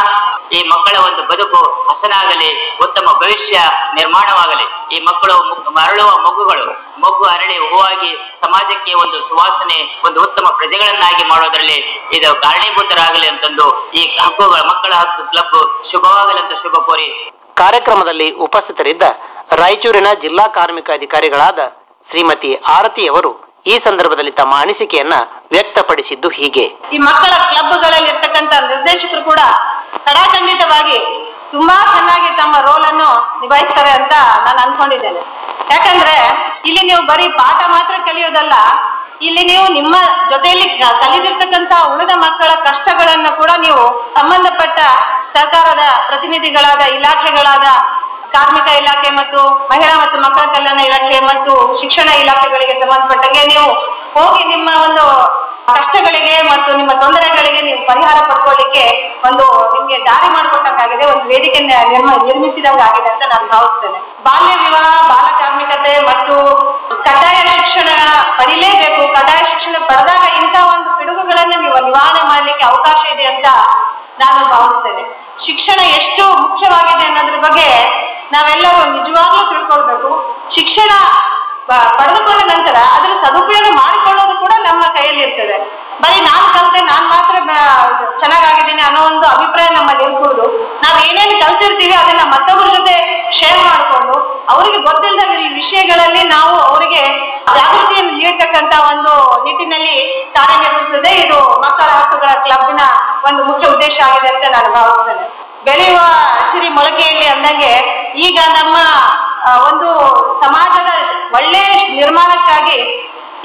F: ಈ ಮಕ್ಕಳ ಒಂದು ಬದುಕು ಹಸನಾಗಲಿ ಉತ್ತಮ ಭವಿಷ್ಯ ನಿರ್ಮಾಣವಾಗಲಿ. ಈ ಮಕ್ಕಳು ಮರಳುವ ಮಗುಗಳು ಮಗು ಅರಳಿ ಹೂವಾಗಿ ಸಮಾಜಕ್ಕೆ ಒಂದು ಸುವಾಸನೆ ಒಂದು ಉತ್ತಮ ಪ್ರಜೆಗಳನ್ನಾಗಿ ಮಾಡೋದರಲ್ಲಿ ಇದು ಕಾರಣೀಭೂತರಾಗಲಿ ಅಂತಂದು ಈ ಹಕ್ಕುಗಳ ಮಕ್ಕಳ ಹಕ್ಕು ಕ್ಲಬ್ ಶುಭವಾಗಲಿ ಅಂತ ಶುಭ ಕೋರಿ
B: ಕಾರ್ಯಕ್ರಮದಲ್ಲಿ ಉಪಸ್ಥಿತರಿದ್ದ ರಾಯಚೂರಿನ ಜಿಲ್ಲಾ ಕಾರ್ಮಿಕ ಅಧಿಕಾರಿಗಳಾದ ಶ್ರೀಮತಿ ಆರತಿಯವರು ಈ ಸಂದರ್ಭದಲ್ಲಿ ತಮ್ಮ ಅನಿಸಿಕೆಯನ್ನ ವ್ಯಕ್ತಪಡಿಸಿದ್ದು ಹೀಗೆ.
G: ಈ ಮಕ್ಕಳ ಕ್ಲಬ್ಗಳಲ್ಲಿ ಇರ್ತಕ್ಕಂಥ ನಿರ್ದೇಶಕರು ಕೂಡ ಕಡಾಖಂಡಿತವಾಗಿ ತುಂಬಾ ಚೆನ್ನಾಗಿ ತಮ್ಮ ರೋಲ್ ಅನ್ನು ನಿಭಾಯಿಸ್ತಾರೆ ಅಂತ ನಾನು ಅನ್ಕೊಂಡಿದ್ದೇನೆ. ಯಾಕಂದ್ರೆ ಇಲ್ಲಿ ನೀವು ಬರೀ ಪಾಠ ಮಾತ್ರ ಕಲಿಯೋದಲ್ಲ, ಇಲ್ಲಿ ನೀವು ನಿಮ್ಮ ಜೊತೆಯಲ್ಲಿ ಕಲಿದಿರ್ತಕ್ಕಂತ ಉಳಿದ ಮಕ್ಕಳ ಕಷ್ಟಗಳನ್ನ ಕೂಡ ನೀವು ಸಂಬಂಧಪಟ್ಟ ಸರ್ಕಾರದ ಪ್ರತಿನಿಧಿಗಳಾದ, ಇಲಾಖೆಗಳಾದ ಕಾರ್ಮಿಕ ಇಲಾಖೆ ಮತ್ತು ಮಹಿಳಾ ಮತ್ತು ಮಕ್ಕಳ ಕಲ್ಯಾಣ ಇಲಾಖೆ ಮತ್ತು ಶಿಕ್ಷಣ ಇಲಾಖೆಗಳಿಗೆ ಸಂಬಂಧಪಟ್ಟಂಗೆ ನೀವು ಹೋಗಿ ನಿಮ್ಮ ಒಂದು ಕಷ್ಟಗಳಿಗೆ ಮತ್ತು ನಿಮ್ಮ ತೊಂದರೆಗಳಿಗೆ ನೀವು ಪರಿಹಾರ ಪಡ್ಕೊಳ್ಳಿಕ್ಕೆ ಒಂದು ನಿಮ್ಗೆ ದಾರಿ ಮಾಡ್ಕೊಟ್ಟಂಗಾಗಿದೆ, ಒಂದು ವೇದಿಕೆ ನಿರ್ಮಿಸಿದಂಗಾಗಿದೆ ಅಂತ ನಾನು ಭಾವಿಸ್ತೇನೆ. ಬಾಲ್ಯ ವಿವಾಹ, ಬಾಲ ಕಾರ್ಮಿಕತೆ ಮತ್ತು ಕಡ್ಡಾಯ ಶಿಕ್ಷಣ ಪಡಿಲೇಬೇಕು. ಕಡ್ಡಾಯ ಶಿಕ್ಷಣ ಪಡೆದಾಗ ಇಂತಹ ಒಂದು ಪಿಡುಗುಗಳನ್ನು ನೀವು ನಿವಾರಣೆ ಮಾಡಲಿಕ್ಕೆ ಅವಕಾಶ ಇದೆ ಅಂತ ನಾನು ಭಾವಿಸ್ತೇನೆ. ಶಿಕ್ಷಣ ಎಷ್ಟು ಮುಖ್ಯವಾಗಿದೆ ಅನ್ನೋದ್ರ ಬಗ್ಗೆ ನಾವೆಲ್ಲರೂ ನಿಜವಾಗ್ಲೂ ತಿಳ್ಕೊಳ್ಬೇಕು. ಶಿಕ್ಷಣ ಪಡೆದುಕೊಂಡ ನಂತರ ಅದರ ಸದುಪಯೋಗ ಮಾಡಿಕೊಳ್ಳೋದು ಕೂಡ ನಮ್ಮ ಕೈಯಲ್ಲಿ ಇರ್ತದೆ ಬರೀ ನಾನ್ ಕಲಿತೆ ನಾನ್ ಮಾತ್ರ ಚೆನ್ನಾಗಾಗಿದ್ದೀನಿ ಅನ್ನೋ ಒಂದು ಅಭಿಪ್ರಾಯ ನಮ್ಮಲ್ಲಿ ಇರ್ಬೋದು. ನಾವ್ ಏನೇನು ಕಲ್ತಿರ್ತೀವಿ ಅದನ್ನ ಮತ್ತೊಬ್ಬರ ಜೊತೆ ಶೇರ್ ಮಾಡಿಕೊಂಡು ಅವರಿಗೆ ಗೊತ್ತಿಲ್ಲದ ಈ ವಿಷಯಗಳಲ್ಲಿ ನಾವು ಅವರಿಗೆ ಜಾಗೃತಿಯನ್ನು ನೀಡತಕ್ಕಂತ ಒಂದು ನಿಟ್ಟಿನಲ್ಲಿ ಕಾರ್ಯನಿರ್ವಹಿಸುತ್ತದೆ. ಇದು ಮಕ್ಕಳ ಹಕ್ಕುಗಳ ಕ್ಲಬ್ನ ಒಂದು ಮುಖ್ಯ ಉದ್ದೇಶ ಆಗಿದೆ ಅಂತ ನಾನು ಭಾವಿಸ್ತೇನೆ. ಬೆಳೆಯುವ ಹಸಿರಿ ಮೊಳಕೆಯಲ್ಲಿ ಅಂದಂಗೆ ಈಗ ನಮ್ಮ ಒಂದು ಸಮಾಜದ ಒಳ್ಳೆ ನಿರ್ಮಾಣಕ್ಕಾಗಿ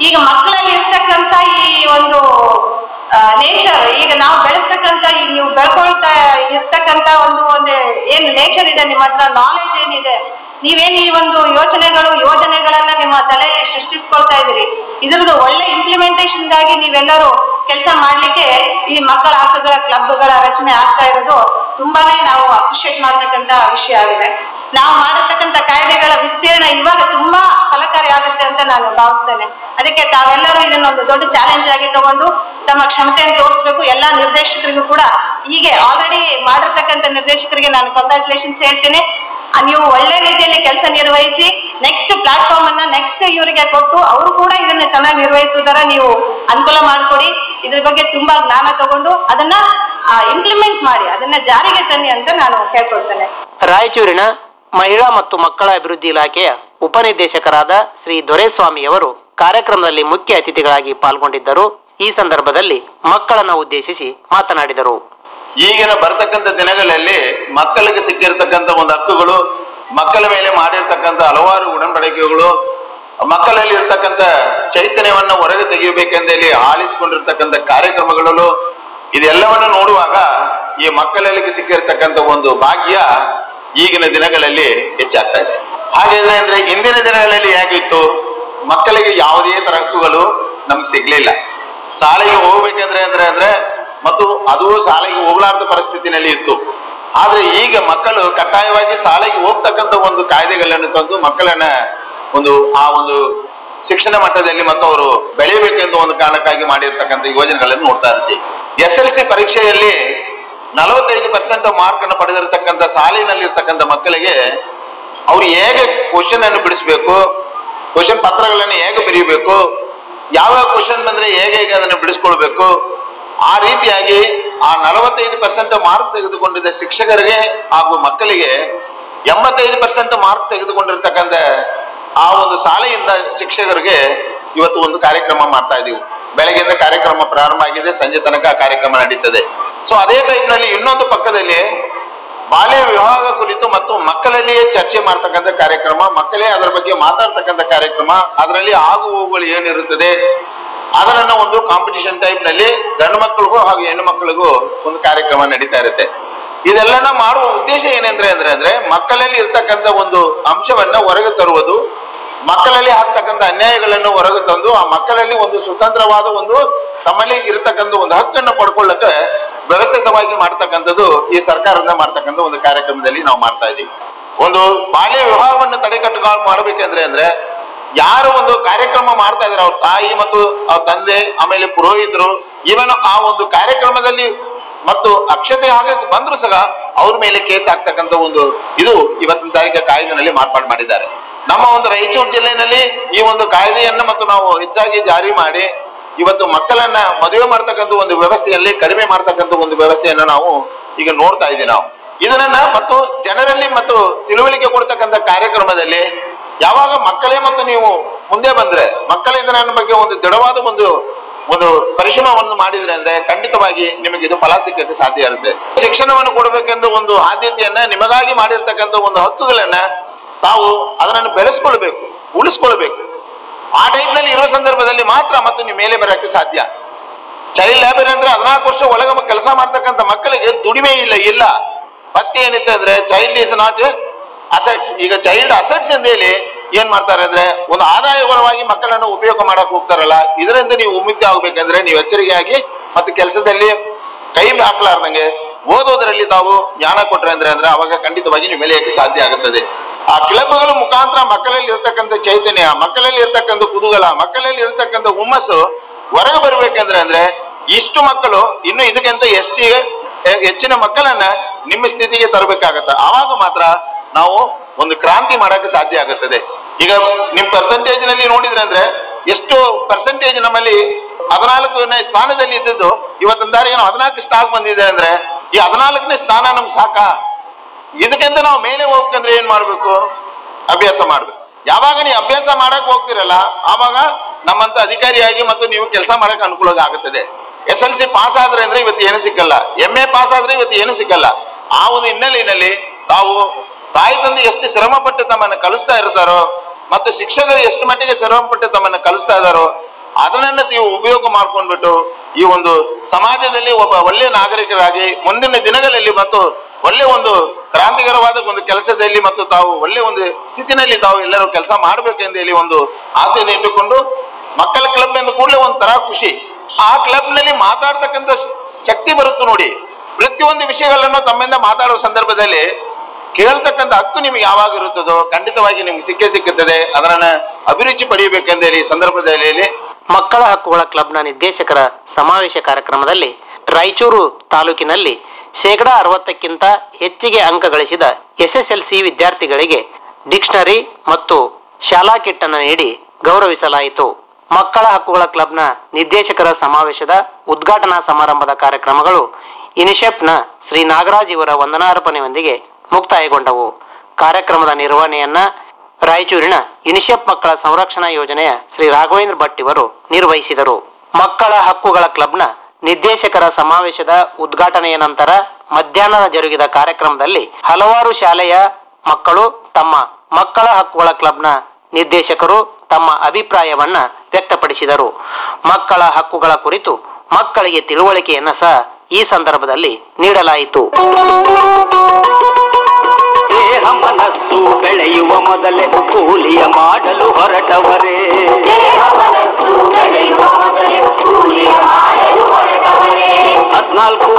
G: ಈಗ ಮಕ್ಕಳಲ್ಲಿ ಇರ್ತಕ್ಕಂಥ ಈ ಒಂದು ನೇಚರ್ ಈಗ ನಾವು ಬೆಳೆಸ್ತಕ್ಕಂಥ ಈಗ ನೀವು ಬೆಳ್ಕೊಳ್ತಾ ಇರ್ತಕ್ಕಂಥ ಒಂದು ಒಂದು, ಏನು ನೇಚರ್ ಇದೆ, ನಿಮ್ಮ ಹತ್ರ ನಾಲೆಜ್ ಏನಿದೆ, ನೀವೇನು ಈ ಒಂದು ಯೋಚನೆಗಳು, ಯೋಜನೆಗಳನ್ನ ನಿಮ್ಮ ತಲೆ ಸೃಷ್ಟಿಸ್ಕೊಳ್ತಾ ಇದ್ದೀರಿ, ಇದ್ರದ್ದು ಒಳ್ಳೆ ಇಂಪ್ಲಿಮೆಂಟೇಷನ್ಗಾಗಿ ನೀವೆಲ್ಲರೂ ಕೆಲಸ ಮಾಡ್ಲಿಕ್ಕೆ ಈ ಮಕ್ಕಳ ಆಟಗಳ ಕ್ಲಬ್ಗಳ ರಚನೆ ಆಗ್ತಾ ಇರೋದು ತುಂಬಾನೇ ನಾವು ಅಪ್ರಿಷಿಯೇಟ್ ಮಾಡತಕ್ಕಂತ ವಿಷಯ ಆಗಿದೆ. ನಾವು ಮಾಡಿರ್ತಕ್ಕಂಥ ಕಾಯ್ದೆಗಳ ವಿಸ್ತೀರ್ಣ ಇವಾಗ ತುಂಬಾ ಫಲಕಾರಿ ಆಗುತ್ತೆ ಅಂತ ನಾನು ಭಾವಿಸ್ತೇನೆ. ಅದಕ್ಕೆ ತಾವೆಲ್ಲರೂ ಇದನ್ನೊಂದು ದೊಡ್ಡ ಚಾಲೆಂಜ್ ಆಗಿ ತಗೊಂಡು ತಮ್ಮ ಕ್ಷಮತೆಯನ್ನು ತೋರಿಸಬೇಕು. ಎಲ್ಲಾ ನಿರ್ದೇಶಕರಿಗೂ ಕೂಡ ಹೀಗೆ ಆಲ್ರೆಡಿ ಮಾಡಿರ್ತಕ್ಕಂಥ ನಿರ್ದೇಶಕರಿಗೆ ನಾನು ಕಂಗ್ರಾಚುಲೇಷನ್ಸ್ ಹೇಳ್ತೇನೆ. ನೀವು ಒಳ್ಳೆ ರೀತಿಯಲ್ಲಿ ಕೆಲಸ ನಿರ್ವಹಿಸಿ ನೆಕ್ಸ್ಟ್ ಪ್ಲಾಟ್ಫಾರ್ಮ್ ಅನ್ನ ನೆಕ್ಸ್ಟ್ ಇವರಿಗೆ ಕೊಟ್ಟು ಅವರು ಕೂಡ ಇದನ್ನ ಚೆನ್ನಾಗಿ ನಿರ್ವಹಿಸುವುದರ ನೀವು ಅನುಕೂಲ ಮಾಡಿಕೊಡಿ. ಇದ್ರ ಬಗ್ಗೆ ತುಂಬಾ ಜ್ಞಾನ ತಗೊಂಡು ಅದನ್ನ ಇಂಪ್ಲಿಮೆಂಟ್ ಮಾಡಿ, ಅದನ್ನ ಜಾರಿಗೆ ತನ್ನಿ ಅಂತ ನಾನು ಕೇಳ್ಕೊಳ್ತೇನೆ.
B: ರಾಯಚೂರಿನ ಮಹಿಳಾ ಮತ್ತು ಮಕ್ಕಳ ಅಭಿವೃದ್ಧಿ ಇಲಾಖೆಯ ಉಪನಿರ್ದೇಶಕರಾದ ಶ್ರೀ ದೊರೆಸ್ವಾಮಿ ಅವರು ಕಾರ್ಯಕ್ರಮದಲ್ಲಿ ಮುಖ್ಯ ಅತಿಥಿಗಳಾಗಿ ಪಾಲ್ಗೊಂಡಿದ್ದರು. ಈ ಸಂದರ್ಭದಲ್ಲಿ ಮಕ್ಕಳನ್ನು ಉದ್ದೇಶಿಸಿ ಮಾತನಾಡಿದರು.
H: ಈಗಿನ ಬರ್ತಕ್ಕಂಥ ದಿನಗಳಲ್ಲಿ ಮಕ್ಕಳಿಗೆ ಸಿಕ್ಕಿರತಕ್ಕಂತ ಒಂದು ಹಕ್ಕುಗಳು, ಮಕ್ಕಳ ಮೇಲೆ ಮಾಡಿರ್ತಕ್ಕಂಥ ಹಲವಾರು ಉಡಂಬಡಿಕೆಗಳು, ಮಕ್ಕಳಲ್ಲಿ ಇರ್ತಕ್ಕಂಥ ಚೈತನ್ಯವನ್ನು ಹೊರಗೆ ತೆಗೆಯಬೇಕೆಂದೇಳಿ ಆಲಿಸಿಕೊಂಡಿರ್ತಕ್ಕಂಥ ಕಾರ್ಯಕ್ರಮಗಳಲ್ಲೂ, ಇದೆಲ್ಲವನ್ನು ನೋಡುವಾಗ ಈ ಮಕ್ಕಳಲ್ಲಿ ಸಿಕ್ಕಿರ್ತಕ್ಕಂಥ ಒಂದು ಭಾಗ್ಯ ಈಗಿನ ದಿನಗಳಲ್ಲಿ ಹೆಚ್ಚಾಗ್ತಾ ಇದೆ. ಹಾಗೆಲ್ಲ ಅಂದ್ರೆ ಇಂದಿನ ದಿನಗಳಲ್ಲಿ ಹೇಗಿತ್ತು? ಮಕ್ಕಳಿಗೆ ಯಾವುದೇ ತರಕುಗಳು ನಮ್ಗೆ ಸಿಗ್ಲಿಲ್ಲ. ಶಾಲೆಗೆ ಹೋಗ್ಬೇಕಂದ್ರೆ ಅಂದ್ರೆ ಅಂದ್ರೆ ಮತ್ತು ಅದು ಶಾಲೆಗೆ ಹೋಗ್ಲಾರ್ದ ಪರಿಸ್ಥಿತಿನಲ್ಲಿ ಇತ್ತು. ಆದ್ರೆ ಈಗ ಮಕ್ಕಳು ಕಡ್ಡಾಯವಾಗಿ ಶಾಲೆಗೆ ಹೋಗ್ತಕ್ಕಂಥ ಒಂದು ಕಾಯ್ದೆಗಳನ್ನು ತಂದು ಮಕ್ಕಳನ್ನ ಒಂದು ಆ ಒಂದು ಶಿಕ್ಷಣ ಮಟ್ಟದಲ್ಲಿ ಮತ್ತು ಅವರು ಬೆಳೆಯಬೇಕೆಂದು ಒಂದು ಕಾರಣಕ್ಕಾಗಿ ಮಾಡಿರ್ತಕ್ಕಂಥ ಯೋಜನೆಗಳನ್ನು ನೋಡ್ತಾ ಇರ್ತೀವಿ ಎಸ್ ಎಲ್ ಸಿ ಪರೀಕ್ಷೆಯಲ್ಲಿ ನಲವತ್ತೈದು ಪರ್ಸೆಂಟ್ ಮಾರ್ಕ್ ಅನ್ನು ಪಡೆದಿರತಕ್ಕಂಥ ಸಾಲಿನಲ್ಲಿರ್ತಕ್ಕಂಥ ಮಕ್ಕಳಿಗೆ ಅವ್ರು ಹೇಗೆ ಕ್ವಶನ್ ಅನ್ನು ಬಿಡಿಸ್ಬೇಕು? ಕ್ವಶನ್ ಪತ್ರಗಳನ್ನು ಹೇಗೆ ಬರೀಬೇಕು? ಯಾವ ಕ್ವಶನ್ ಬಂದ್ರೆ ಹೇಗೆ ಹೇಗೆ ಅದನ್ನು ಬಿಡಿಸ್ಕೊಳ್ಬೇಕು? ಆ ರೀತಿಯಾಗಿ ಆ ನಲವತ್ತೈದು ಪರ್ಸೆಂಟ್ ಮಾರ್ಕ್ ತೆಗೆದುಕೊಂಡಿದ್ದ ಶಿಕ್ಷಕರಿಗೆ ಹಾಗೂ ಮಕ್ಕಳಿಗೆ ಎಂಬತ್ತೈದು ಪರ್ಸೆಂಟ್ ಮಾರ್ಕ್ ತೆಗೆದುಕೊಂಡಿರ್ತಕ್ಕಂಥ ಆ ಒಂದು ಶಾಲೆಯಿಂದ ಶಿಕ್ಷಕರಿಗೆ ಇವತ್ತು ಒಂದು ಕಾರ್ಯಕ್ರಮ ಮಾಡ್ತಾ ಇದೀವಿ. ಬೆಳಗ್ಗೆಯಿಂದ ಕಾರ್ಯಕ್ರಮ ಪ್ರಾರಂಭ ಆಗಿದೆ, ಸಂಜೆ ತನಕ ಕಾರ್ಯಕ್ರಮ ನಡೀತದೆ. ಸೊ ಅದೇ ಟೈಪ್ನಲ್ಲಿ ಇನ್ನೊಂದು ಪಕ್ಕದಲ್ಲಿ ಬಾಲ್ಯ ವಿವಾಹ ಕುರಿತು ಮತ್ತು ಮಕ್ಕಳಲ್ಲಿಯೇ ಚರ್ಚೆ ಮಾಡ್ತಕ್ಕಂಥ ಕಾರ್ಯಕ್ರಮ, ಮಕ್ಕಳೇ ಅದರ ಬಗ್ಗೆ ಮಾತಾಡ್ತಕ್ಕಂಥ ಕಾರ್ಯಕ್ರಮ, ಅದರಲ್ಲಿ ಆಗು ಹೋಗುಗಳು ಏನಿರುತ್ತದೆ, ಅದರನ್ನ ಒಂದು ಕಾಂಪಿಟಿಷನ್ ಟೈಪ್ನಲ್ಲಿ ಗಂಡು ಮಕ್ಕಳಿಗೂ ಹಾಗೂ ಹೆಣ್ಣು ಮಕ್ಕಳಿಗೂ ಒಂದು ಕಾರ್ಯಕ್ರಮ ನಡೀತಾ ಇರುತ್ತೆ. ಇದೆಲ್ಲನ ಮಾಡುವ ಉದ್ದೇಶ ಏನಂದ್ರೆ ಅಂದ್ರೆ ಅಂದ್ರೆ ಮಕ್ಕಳಲ್ಲಿ ಇರ್ತಕ್ಕಂಥ ಒಂದು ಅಂಶವನ್ನ ಹೊರಗೆ ತರುವುದು ಮಕ್ಕಳಲ್ಲಿ ಆಗ್ತಕ್ಕಂಥ ಅನ್ಯಾಯಗಳನ್ನು ಹೊರಗೆ ತಂದು ಆ ಮಕ್ಕಳಲ್ಲಿ ಒಂದು ಸ್ವತಂತ್ರವಾದ ಒಂದು ತಮ್ಮಲ್ಲಿ ಇರತಕ್ಕಂಥ ಒಂದು ಹಕ್ಕನ್ನು ಪಡ್ಕೊಳ್ಳಕ್ಕೆ ವ್ಯವಸ್ಥಿತವಾಗಿ ಮಾಡ್ತಕ್ಕಂಥದ್ದು ಈ ಸರ್ಕಾರದಿಂದ ಮಾಡ್ತಕ್ಕಂಥ ಒಂದು ಕಾರ್ಯಕ್ರಮದಲ್ಲಿ ನಾವು ಮಾಡ್ತಾ ಇದ್ದೀವಿ. ಒಂದು ಬಾಲ್ಯ ವಿವಾಹವನ್ನು ತಡೆಗಟ್ಟು ಮಾಡಬೇಕಂದ್ರೆ ಅಂದ್ರೆ ಯಾರು ಒಂದು ಕಾರ್ಯಕ್ರಮ ಮಾಡ್ತಾ ಇದ್ದಾರೆ, ಅವ್ರ ತಾಯಿ ಮತ್ತು ಅವ್ರ ತಂದೆ, ಆಮೇಲೆ ಪುರೋಹಿತರು, ಇವನು ಆ ಒಂದು ಕಾರ್ಯಕ್ರಮದಲ್ಲಿ ಮತ್ತು ಅಕ್ಷತೆ ಆಗಕ್ಕೆ ಬಂದ್ರು ಸಹ ಅವ್ರ ಮೇಲೆ ಕೇಸ್ ಆಗ್ತಕ್ಕಂಥ ಒಂದು ಇದು ಇವತ್ತಿನ ತಾರೀಕು ಕಾಯ್ದೆನಲ್ಲಿ ಮಾರ್ಪಾಡು ಮಾಡಿದ್ದಾರೆ. ನಮ್ಮ ಒಂದು ರಾಯಚೂರು ಜಿಲ್ಲೆಯಲ್ಲಿ ಈ ಒಂದು ಕಾಯ್ದೆಯನ್ನು ಮತ್ತು ನಾವು ಹೆಚ್ಚಾಗಿ ಜಾರಿ ಮಾಡಿ ಇವತ್ತು ಮಕ್ಕಳನ್ನ ಮದುವೆ ಮಾಡ್ತಕ್ಕಂಥ ಒಂದು ವ್ಯವಸ್ಥೆಯಲ್ಲಿ, ಕಡಿಮೆ ಮಾಡ್ತಕ್ಕಂಥ ಒಂದು ವ್ಯವಸ್ಥೆಯನ್ನು ನಾವು ಈಗ ನೋಡ್ತಾ ಇದ್ದೀವಿ ನಾವು. ಇದನ್ನ ಮತ್ತು ಜನರಲ್ಲಿ ಮತ್ತು ತಿಳುವಳಿಕೆ ಕೊಡ್ತಕ್ಕಂಥ ಕಾರ್ಯಕ್ರಮದಲ್ಲಿ ಯಾವಾಗ ಮಕ್ಕಳೇ ಮತ್ತು ನೀವು ಮುಂದೆ ಬಂದ್ರೆ ಮಕ್ಕಳ ಇದರ ಬಗ್ಗೆ ಒಂದು ದೃಢವಾದ ಒಂದು ಒಂದು ಪರಿಶ್ರಮವನ್ನು ಮಾಡಿದ್ರೆ ಅಂದ್ರೆ ಖಂಡಿತವಾಗಿ ನಿಮಗೆ ಇದು ಫಲ ಸಿಕ್ಕಕ್ಕೆ ಸಾಧ್ಯ ಇರುತ್ತೆ. ಶಿಕ್ಷಣವನ್ನು ಕೊಡಬೇಕೆಂದು ಒಂದು ಆದ್ಯತೆಯನ್ನ ನಿಮಗಾಗಿ ಮಾಡಿರ್ತಕ್ಕಂಥ ಒಂದು ಹಕ್ಕುಗಳನ್ನ ತಾವು ಅದನ್ನು ಬೆಳೆಸ್ಕೊಳ್ಬೇಕು, ಉಳಿಸ್ಕೊಳ್ಬೇಕು. ಆ ಟೈಮ್ನಲ್ಲಿ ಇರೋ ಸಂದರ್ಭದಲ್ಲಿ ಮಾತ್ರ ಮತ್ತು ನೀವು ಮೇಲೆ ಬರೋಕ್ಕೆ ಸಾಧ್ಯ. ಚೈಲ್ಡ್ ಲೇಬರ್ ಅಂದ್ರೆ ಹದಿನಾಲ್ಕು ವರ್ಷ ಒಳಗ ಕೆಲಸ ಮಾಡ್ತಕ್ಕಂಥ ಮಕ್ಕಳಿಗೆ ದುಡಿಮೆ ಇಲ್ಲ ಇಲ್ಲ. ಮತ್ತೆ ಏನಿತ್ತು ಅಂದ್ರೆ ಚೈಲ್ಡ್ ಇಸ್ ನಾಟ್ ಅಸೆಟ್ಸ್ ಈಗ ಚೈಲ್ಡ್ ಅಸೆಟ್ಸ್ ಅಂತ ಏನ್ ಮಾಡ್ತಾರೆ ಅಂದ್ರೆ ಒಂದು ಆದಾಯಪರವಾಗಿ ಮಕ್ಕಳನ್ನು ಉಪಯೋಗ ಮಾಡಕ್ ಹೋಗ್ತಾರಲ್ಲ, ಇದರಿಂದ ನೀವು ಉಮ್ಮಿಕ್ತಿ ಆಗ್ಬೇಕಂದ್ರೆ ನೀವು ಎಚ್ಚರಿಕೆಯಾಗಿ ಮತ್ತು ಕೆಲಸದಲ್ಲಿ ಕೈ ಹಾಕ್ಲಾರ್ದಂಗೆ ಓದೋದ್ರಲ್ಲಿ ತಾವು ಜ್ಞಾನ ಕೊಟ್ರೆ ಅಂದ್ರೆ ಅಂದ್ರೆ ಅವಾಗ ಖಂಡಿತವಾಗಿ ನೀವು ಬೆಳೆಯಕ್ಕೆ ಸಾಧ್ಯ ಆಗುತ್ತದೆ. ಆ ಕ್ಲಬ್ಗಳ ಮುಖಾಂತರ ಮಕ್ಕಳಲ್ಲಿ ಇರ್ತಕ್ಕಂಥ ಚೈತನ್ಯ, ಮಕ್ಕಳಲ್ಲಿ ಇರ್ತಕ್ಕಂಥ ಕುತೂಹಲ, ಮಕ್ಕಳಲ್ಲಿ ಇರ್ತಕ್ಕಂಥ ಹುಮ್ಮಸ್ಸು ಹೊರಗೆ ಬರ್ಬೇಕಂದ್ರೆ ಅಂದ್ರೆ ಇಷ್ಟು ಮಕ್ಕಳು, ಇನ್ನು ಇದಕ್ಕಿಂತ ಹೆಚ್ಚಿಗೆ, ಹೆಚ್ಚಿನ ಮಕ್ಕಳನ್ನ ನಿಮ್ಮ ಸ್ಥಿತಿಗೆ ತರಬೇಕಾಗತ್ತೆ? ಆವಾಗ ಮಾತ್ರ ನಾವು ಒಂದು ಕ್ರಾಂತಿ ಮಾಡಕ್ಕೆ ಸಾಧ್ಯ ಆಗುತ್ತದೆ. ಈಗ ನಿಮ್ ಪರ್ಸೆಂಟೇಜ್ನಲ್ಲಿ ನೋಡಿದ್ರೆ ಅಂದ್ರೆ ಎಷ್ಟು ಪರ್ಸೆಂಟೇಜ್ ನಮ್ಮಲ್ಲಿ ಹದಿನಾಲ್ಕನೇ ಸ್ಥಾನದಲ್ಲಿ ಇದ್ದದ್ದು, ಇವತ್ತಿನ ಏನೋ ಹದಿನಾಲ್ಕು ಸ್ಟಾಕ್ ಬಂದಿದೆ ಅಂದ್ರೆ, ಈ ಹದಿನಾಲ್ಕನೇ ಸ್ಥಾನ ನಮ್ಗೆ ಸಾಕಾ? ಇದಕ್ಕಿಂತ ನಾವು ಮೇಲೆ ಹೋಗ್ಬೇಕಂದ್ರೆ ಏನ್ ಮಾಡ್ಬೇಕು? ಅಭ್ಯಾಸ ಮಾಡ್ಬೇಕು. ಯಾವಾಗ ನೀವು ಅಭ್ಯಾಸ ಮಾಡಕ್ ಹೋಗ್ತಿರಲ್ಲ, ಆವಾಗ ನಮ್ಮಂತ ಅಧಿಕಾರಿಯಾಗಿ ಮತ್ತು ನೀವು ಕೆಲಸ ಮಾಡಕ್ ಅನುಕೂಲ ಆಗುತ್ತದೆ. ಎಸ್ ಎಲ್ ಸಿ ಪಾಸ್ ಆದ್ರೆ ಅಂದ್ರೆ ಇವತ್ತು ಏನು ಸಿಕ್ಕಲ್ಲ. ಎಂ ಎ ಪಾಸ್ ಆದ್ರೆ ಇವತ್ತು ಏನು ಸಿಕ್ಕಲ್ಲ. ಆ ಒಂದು ಹಿನ್ನೆಲೆಯಲ್ಲಿ ತಾವು ತಾಯಿ ತಂದೆ ಎಷ್ಟು ಶ್ರಮ ಪಟ್ಟು ತಮ್ಮನ್ನು ಕಲಿಸ್ತಾ ಇರ್ತಾರೋ ಮತ್ತು ಶಿಕ್ಷಕರು ಎಷ್ಟು ಮಟ್ಟಿಗೆ ಶ್ರಮ ತಮ್ಮನ್ನ ಕಲಿಸ್ತಾ ಇದ್ದಾರೋ ಅದನ್ನ ನೀವು ಉಪಯೋಗ ಮಾಡ್ಕೊಂಡ್ಬಿಟ್ಟು ಈ ಒಂದು ಸಮಾಜದಲ್ಲಿ ಒಬ್ಬ ಒಳ್ಳೆ ನಾಗರಿಕರಾಗಿ ಮುಂದಿನ ದಿನಗಳಲ್ಲಿ ಮತ್ತು ಒಳ್ಳೆ ಒಂದು ಕ್ರಾಂತಿಕರವಾದ ಒಂದು ಕೆಲಸದಲ್ಲಿ ಮತ್ತು ತಾವು ಒಳ್ಳೆ ಒಂದು ಸ್ಥಿತಿನಲ್ಲಿ ತಾವು ಎಲ್ಲರೂ ಕೆಲಸ ಮಾಡಬೇಕೆಂದು ಹೇಳಿ ಒಂದು ಆಸೆಯನ್ನು ಇಟ್ಟುಕೊಂಡು ಮಕ್ಕಳ ಕ್ಲಬ್ ಎಂದು ಕೂಡಲೇ ಒಂಥರ ಖುಷಿ. ಆ ಕ್ಲಬ್ನಲ್ಲಿ ಮಾತಾಡ್ತಕ್ಕಂಥ ಶಕ್ತಿ ಬರುತ್ತೆ ನೋಡಿ. ಪ್ರತಿಯೊಂದು ವಿಷಯಗಳನ್ನು ತಮ್ಮಿಂದ ಮಾತಾಡುವ ಸಂದರ್ಭದಲ್ಲಿ ಕೇಳ್ತಕ್ಕಂಥ ಹಕ್ಕು ನಿಮ್ಗೆ ಯಾವಾಗ ಇರುತ್ತದೋ ಖಂಡಿತವಾಗಿ ನಿಮ್ಗೆ ಸಿಕ್ಕೇ ಸಿಕ್ಕುತ್ತದೆ. ಅದನ್ನ ಅಭಿರುಚಿ ಪಡೆಯಬೇಕೆಂದು ಹೇಳಿ ಸಂದರ್ಭದಲ್ಲಿ
B: ಮಕ್ಕಳ ಹಕ್ಕುಗಳ ಕ್ಲಬ್ನ ನಿರ್ದೇಶಕರ ಸಮಾವೇಶ ಕಾರ್ಯಕ್ರಮದಲ್ಲಿ ರಾಯಚೂರು ತಾಲೂಕಿನಲ್ಲಿ ಶೇಕಡಾ ಅರವತ್ತಕ್ಕಿಂತ ಹೆಚ್ಚಿಗೆ ಅಂಕ ಗಳಿಸಿದ ಎಸ್ಎಸ್ಎಲ್ಸಿ ವಿದ್ಯಾರ್ಥಿಗಳಿಗೆ ಡಿಕ್ಷನರಿ ಮತ್ತು ಶಾಲಾ ಕಿಟ್ ಅನ್ನು ನೀಡಿ ಗೌರವಿಸಲಾಯಿತು. ಮಕ್ಕಳ ಹಕ್ಕುಗಳ ಕ್ಲಬ್ನ ನಿರ್ದೇಶಕರ ಸಮಾವೇಶದ ಉದ್ಘಾಟನಾ ಸಮಾರಂಭದ ಕಾರ್ಯಕ್ರಮಗಳು ಇನಿಶೆಫ್ನ ಶ್ರೀ ನಾಗರಾಜ್ ಇವರ ವಂದನಾರ್ಪಣೆಯೊಂದಿಗೆ ಮುಕ್ತಾಯಗೊಂಡವು. ಕಾರ್ಯಕ್ರಮದ ನಿರ್ವಹಣೆಯನ್ನ ರಾಯಚೂರಿನ ಯುನಿಸೆಫ್ ಮಕ್ಕಳ ಸಂರಕ್ಷಣಾ ಯೋಜನೆಯ ಶ್ರೀ ರಾಘವೇಂದ್ರ ಭಟ್ ಇವರು ನಿರ್ವಹಿಸಿದರು. ಮಕ್ಕಳ ಹಕ್ಕುಗಳ ಕ್ಲಬ್ನ ನಿರ್ದೇಶಕರ ಸಮಾವೇಶದ ಉದ್ಘಾಟನೆಯ ನಂತರ ಮಧ್ಯಾಹ್ನ ಜರುಗಿದ ಕಾರ್ಯಕ್ರಮದಲ್ಲಿ ಹಲವಾರು ಶಾಲೆಯ ಮಕ್ಕಳು ತಮ್ಮ ಮಕ್ಕಳ ಹಕ್ಕುಗಳ ಕ್ಲಬ್ನ ನಿರ್ದೇಶಕರು ತಮ್ಮ ಅಭಿಪ್ರಾಯವನ್ನ ವ್ಯಕ್ತಪಡಿಸಿದರು. ಮಕ್ಕಳ ಹಕ್ಕುಗಳ ಕುರಿತು ಮಕ್ಕಳಿಗೆ ತಿಳುವಳಿಕೆಯನ್ನ ಸಹ ಈ ಸಂದರ್ಭದಲ್ಲಿ ನೀಡಲಾಯಿತು.
I: ಮನಸ್ಸು ಬೆಳೆಯುವ ಮೊದಲೇ ಕೂಲಿಯ ಮಾಡಲು ಹೊರಟವರೇ. ಹದ್ನಾಲ್ಕು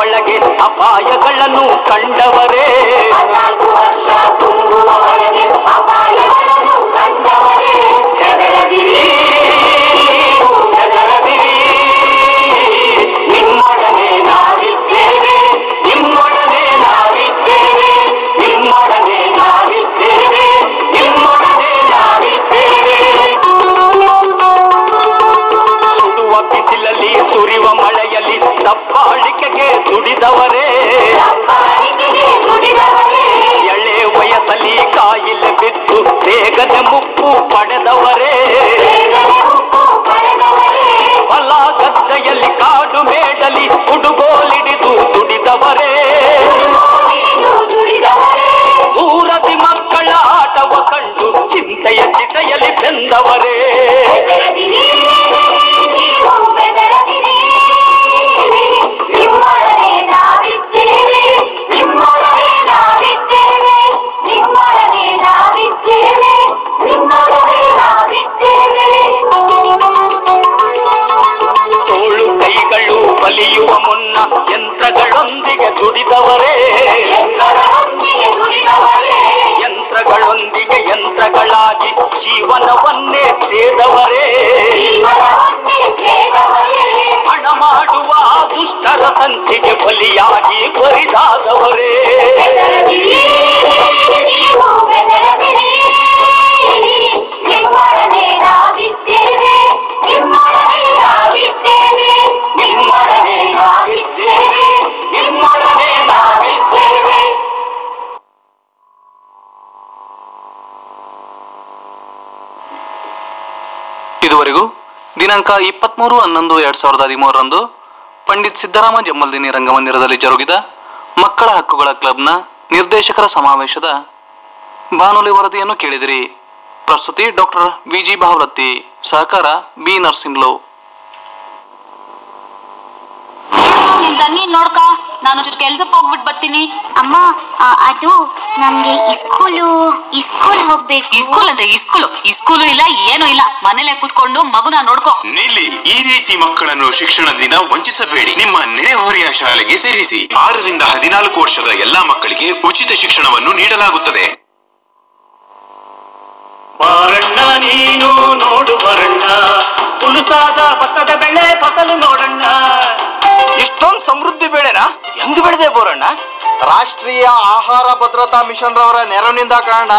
I: ಒಳಗೆ ಅಪಾಯಗಳನ್ನು ಕಂಡವರೇ. ಹೆದರದಿರಿ, ಸುರಿವ ಮಳೆಯಲ್ಲಿ ತಪ್ಪಾಳಿಕೆಗೆ ದುಡಿದವರೇ ಎಳೆ ವಯಸ್ಸಲ್ಲಿ ಕಾಯಿಲೆ ಬಿದ್ದು ಬೇಗದ ಮುಪ್ಪು ಪಡೆದವರೇ. ಹೊಲ ಗದ್ದೆಯಲ್ಲಿ ಕಾಡು ಮೇಡಲಿ ಉಡುಗೋಲಿಡಿದು ದುಡಿದವರೇ ಊರದಿ ಮಕ್ಕಳ ಆಟವ ಕಂಡು ಚಿಂತೆಯ ಚಿತೆಯಲ್ಲಿ ಬೆಂದವರೇ.
A: ಇದುವರೆಗೂ ದಿನಾಂಕ ಇಪ್ಪತ್ಮೂರು ಹನ್ನೊಂದು ಎರಡ್ ಸಾವಿರದ ಹದಿಮೂರರಂದು ಪಂಡಿತ್ ಸಿದ್ದರಾಮ ಜಮ್ಮಲ್ದಿನಿ ರಂಗಮಂದಿರದಲ್ಲಿ ಜರುಗಿದ ಮಕ್ಕಳ ಹಕ್ಕುಗಳ ಕ್ಲಬ್ನ ನಿರ್ದೇಶಕರ ಸಮಾವೇಶದ ಬಾನುಲಿ ವರದಿಯನ್ನು ಕೇಳಿದಿರಿ. ಪ್ರಸ್ತುತಿ ಡಾಕ್ಟರ್ ವಿಜಿ ಭಾವಲತ್ತಿ ಸಹಕಾರ ಬಿ ನರ್ಸಿಂಗ್ಲೋ.
J: ನೋಡ್ಕ. ನಾನು ಕೆಲ್ಸಕ್ಕೆ ಹೋಗ್ಬಿಟ್ಟು ಬರ್ತೀನಿ.
K: ಅಮ್ಮ ಆ, ಅದು ನಮ್ಗೆ ಇಸ್ಕೂಲು ಇಸ್ಕೂಲ್ ಹೋಗ್ಬೇಕು.
J: ಇಸ್ಕೂಲ್ ಅಂತ ಇಸ್ಕೂಲು ಇಸ್ಕೂಲು ಇಲ್ಲ ಏನು ಇಲ್ಲ. ಮನೇಲೆ ಕೂತ್ಕೊಂಡು ಮಗುನ ನೋಡ್ಕೋ.
L: ನಿಲ್ಲಿ ಈ ರೀತಿ ಮಕ್ಕಳನ್ನು ಶಿಕ್ಷಣದಿಂದ ವಂಚಿಸಬೇಡಿ. ನಿಮ್ಮ ನೆರೆಹೊರೆಯ ಶಾಲೆಗೆ ಸೇರಿಸಿ. ಆರರಿಂದ ಹದಿನಾಲ್ಕು ವರ್ಷದ ಎಲ್ಲಾ ಮಕ್ಕಳಿಗೆ ಉಚಿತ ಶಿಕ್ಷಣವನ್ನು ನೀಡಲಾಗುತ್ತದೆ.
I: ಬಾರಣ್ಣ ನೀನು ನೋಡು ಬರಣ್ಣ ತುಳುಸಾದ ಭತ್ತದ ಬೆಳೆ ಫಸಲು ನೋಡಣ್ಣ
B: ಇಷ್ಟೊಂದು ಸಮೃದ್ಧಿ ಬೆಳೆನಾ ಹೆಂಗ್ ಬೆಳೆದೆ ಬೋರಣ್ಣ ರಾಷ್ಟ್ರೀಯ ಆಹಾರ ಭದ್ರತಾ ಮಿಷನ್ ರವರ ನೆರವಿನಿಂದ ಕಾರಣ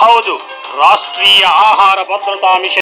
D: ಹೌದು ರಾಷ್ಟ್ರೀಯ ಆಹಾರ ಭದ್ರತಾ ಮಿಷನ್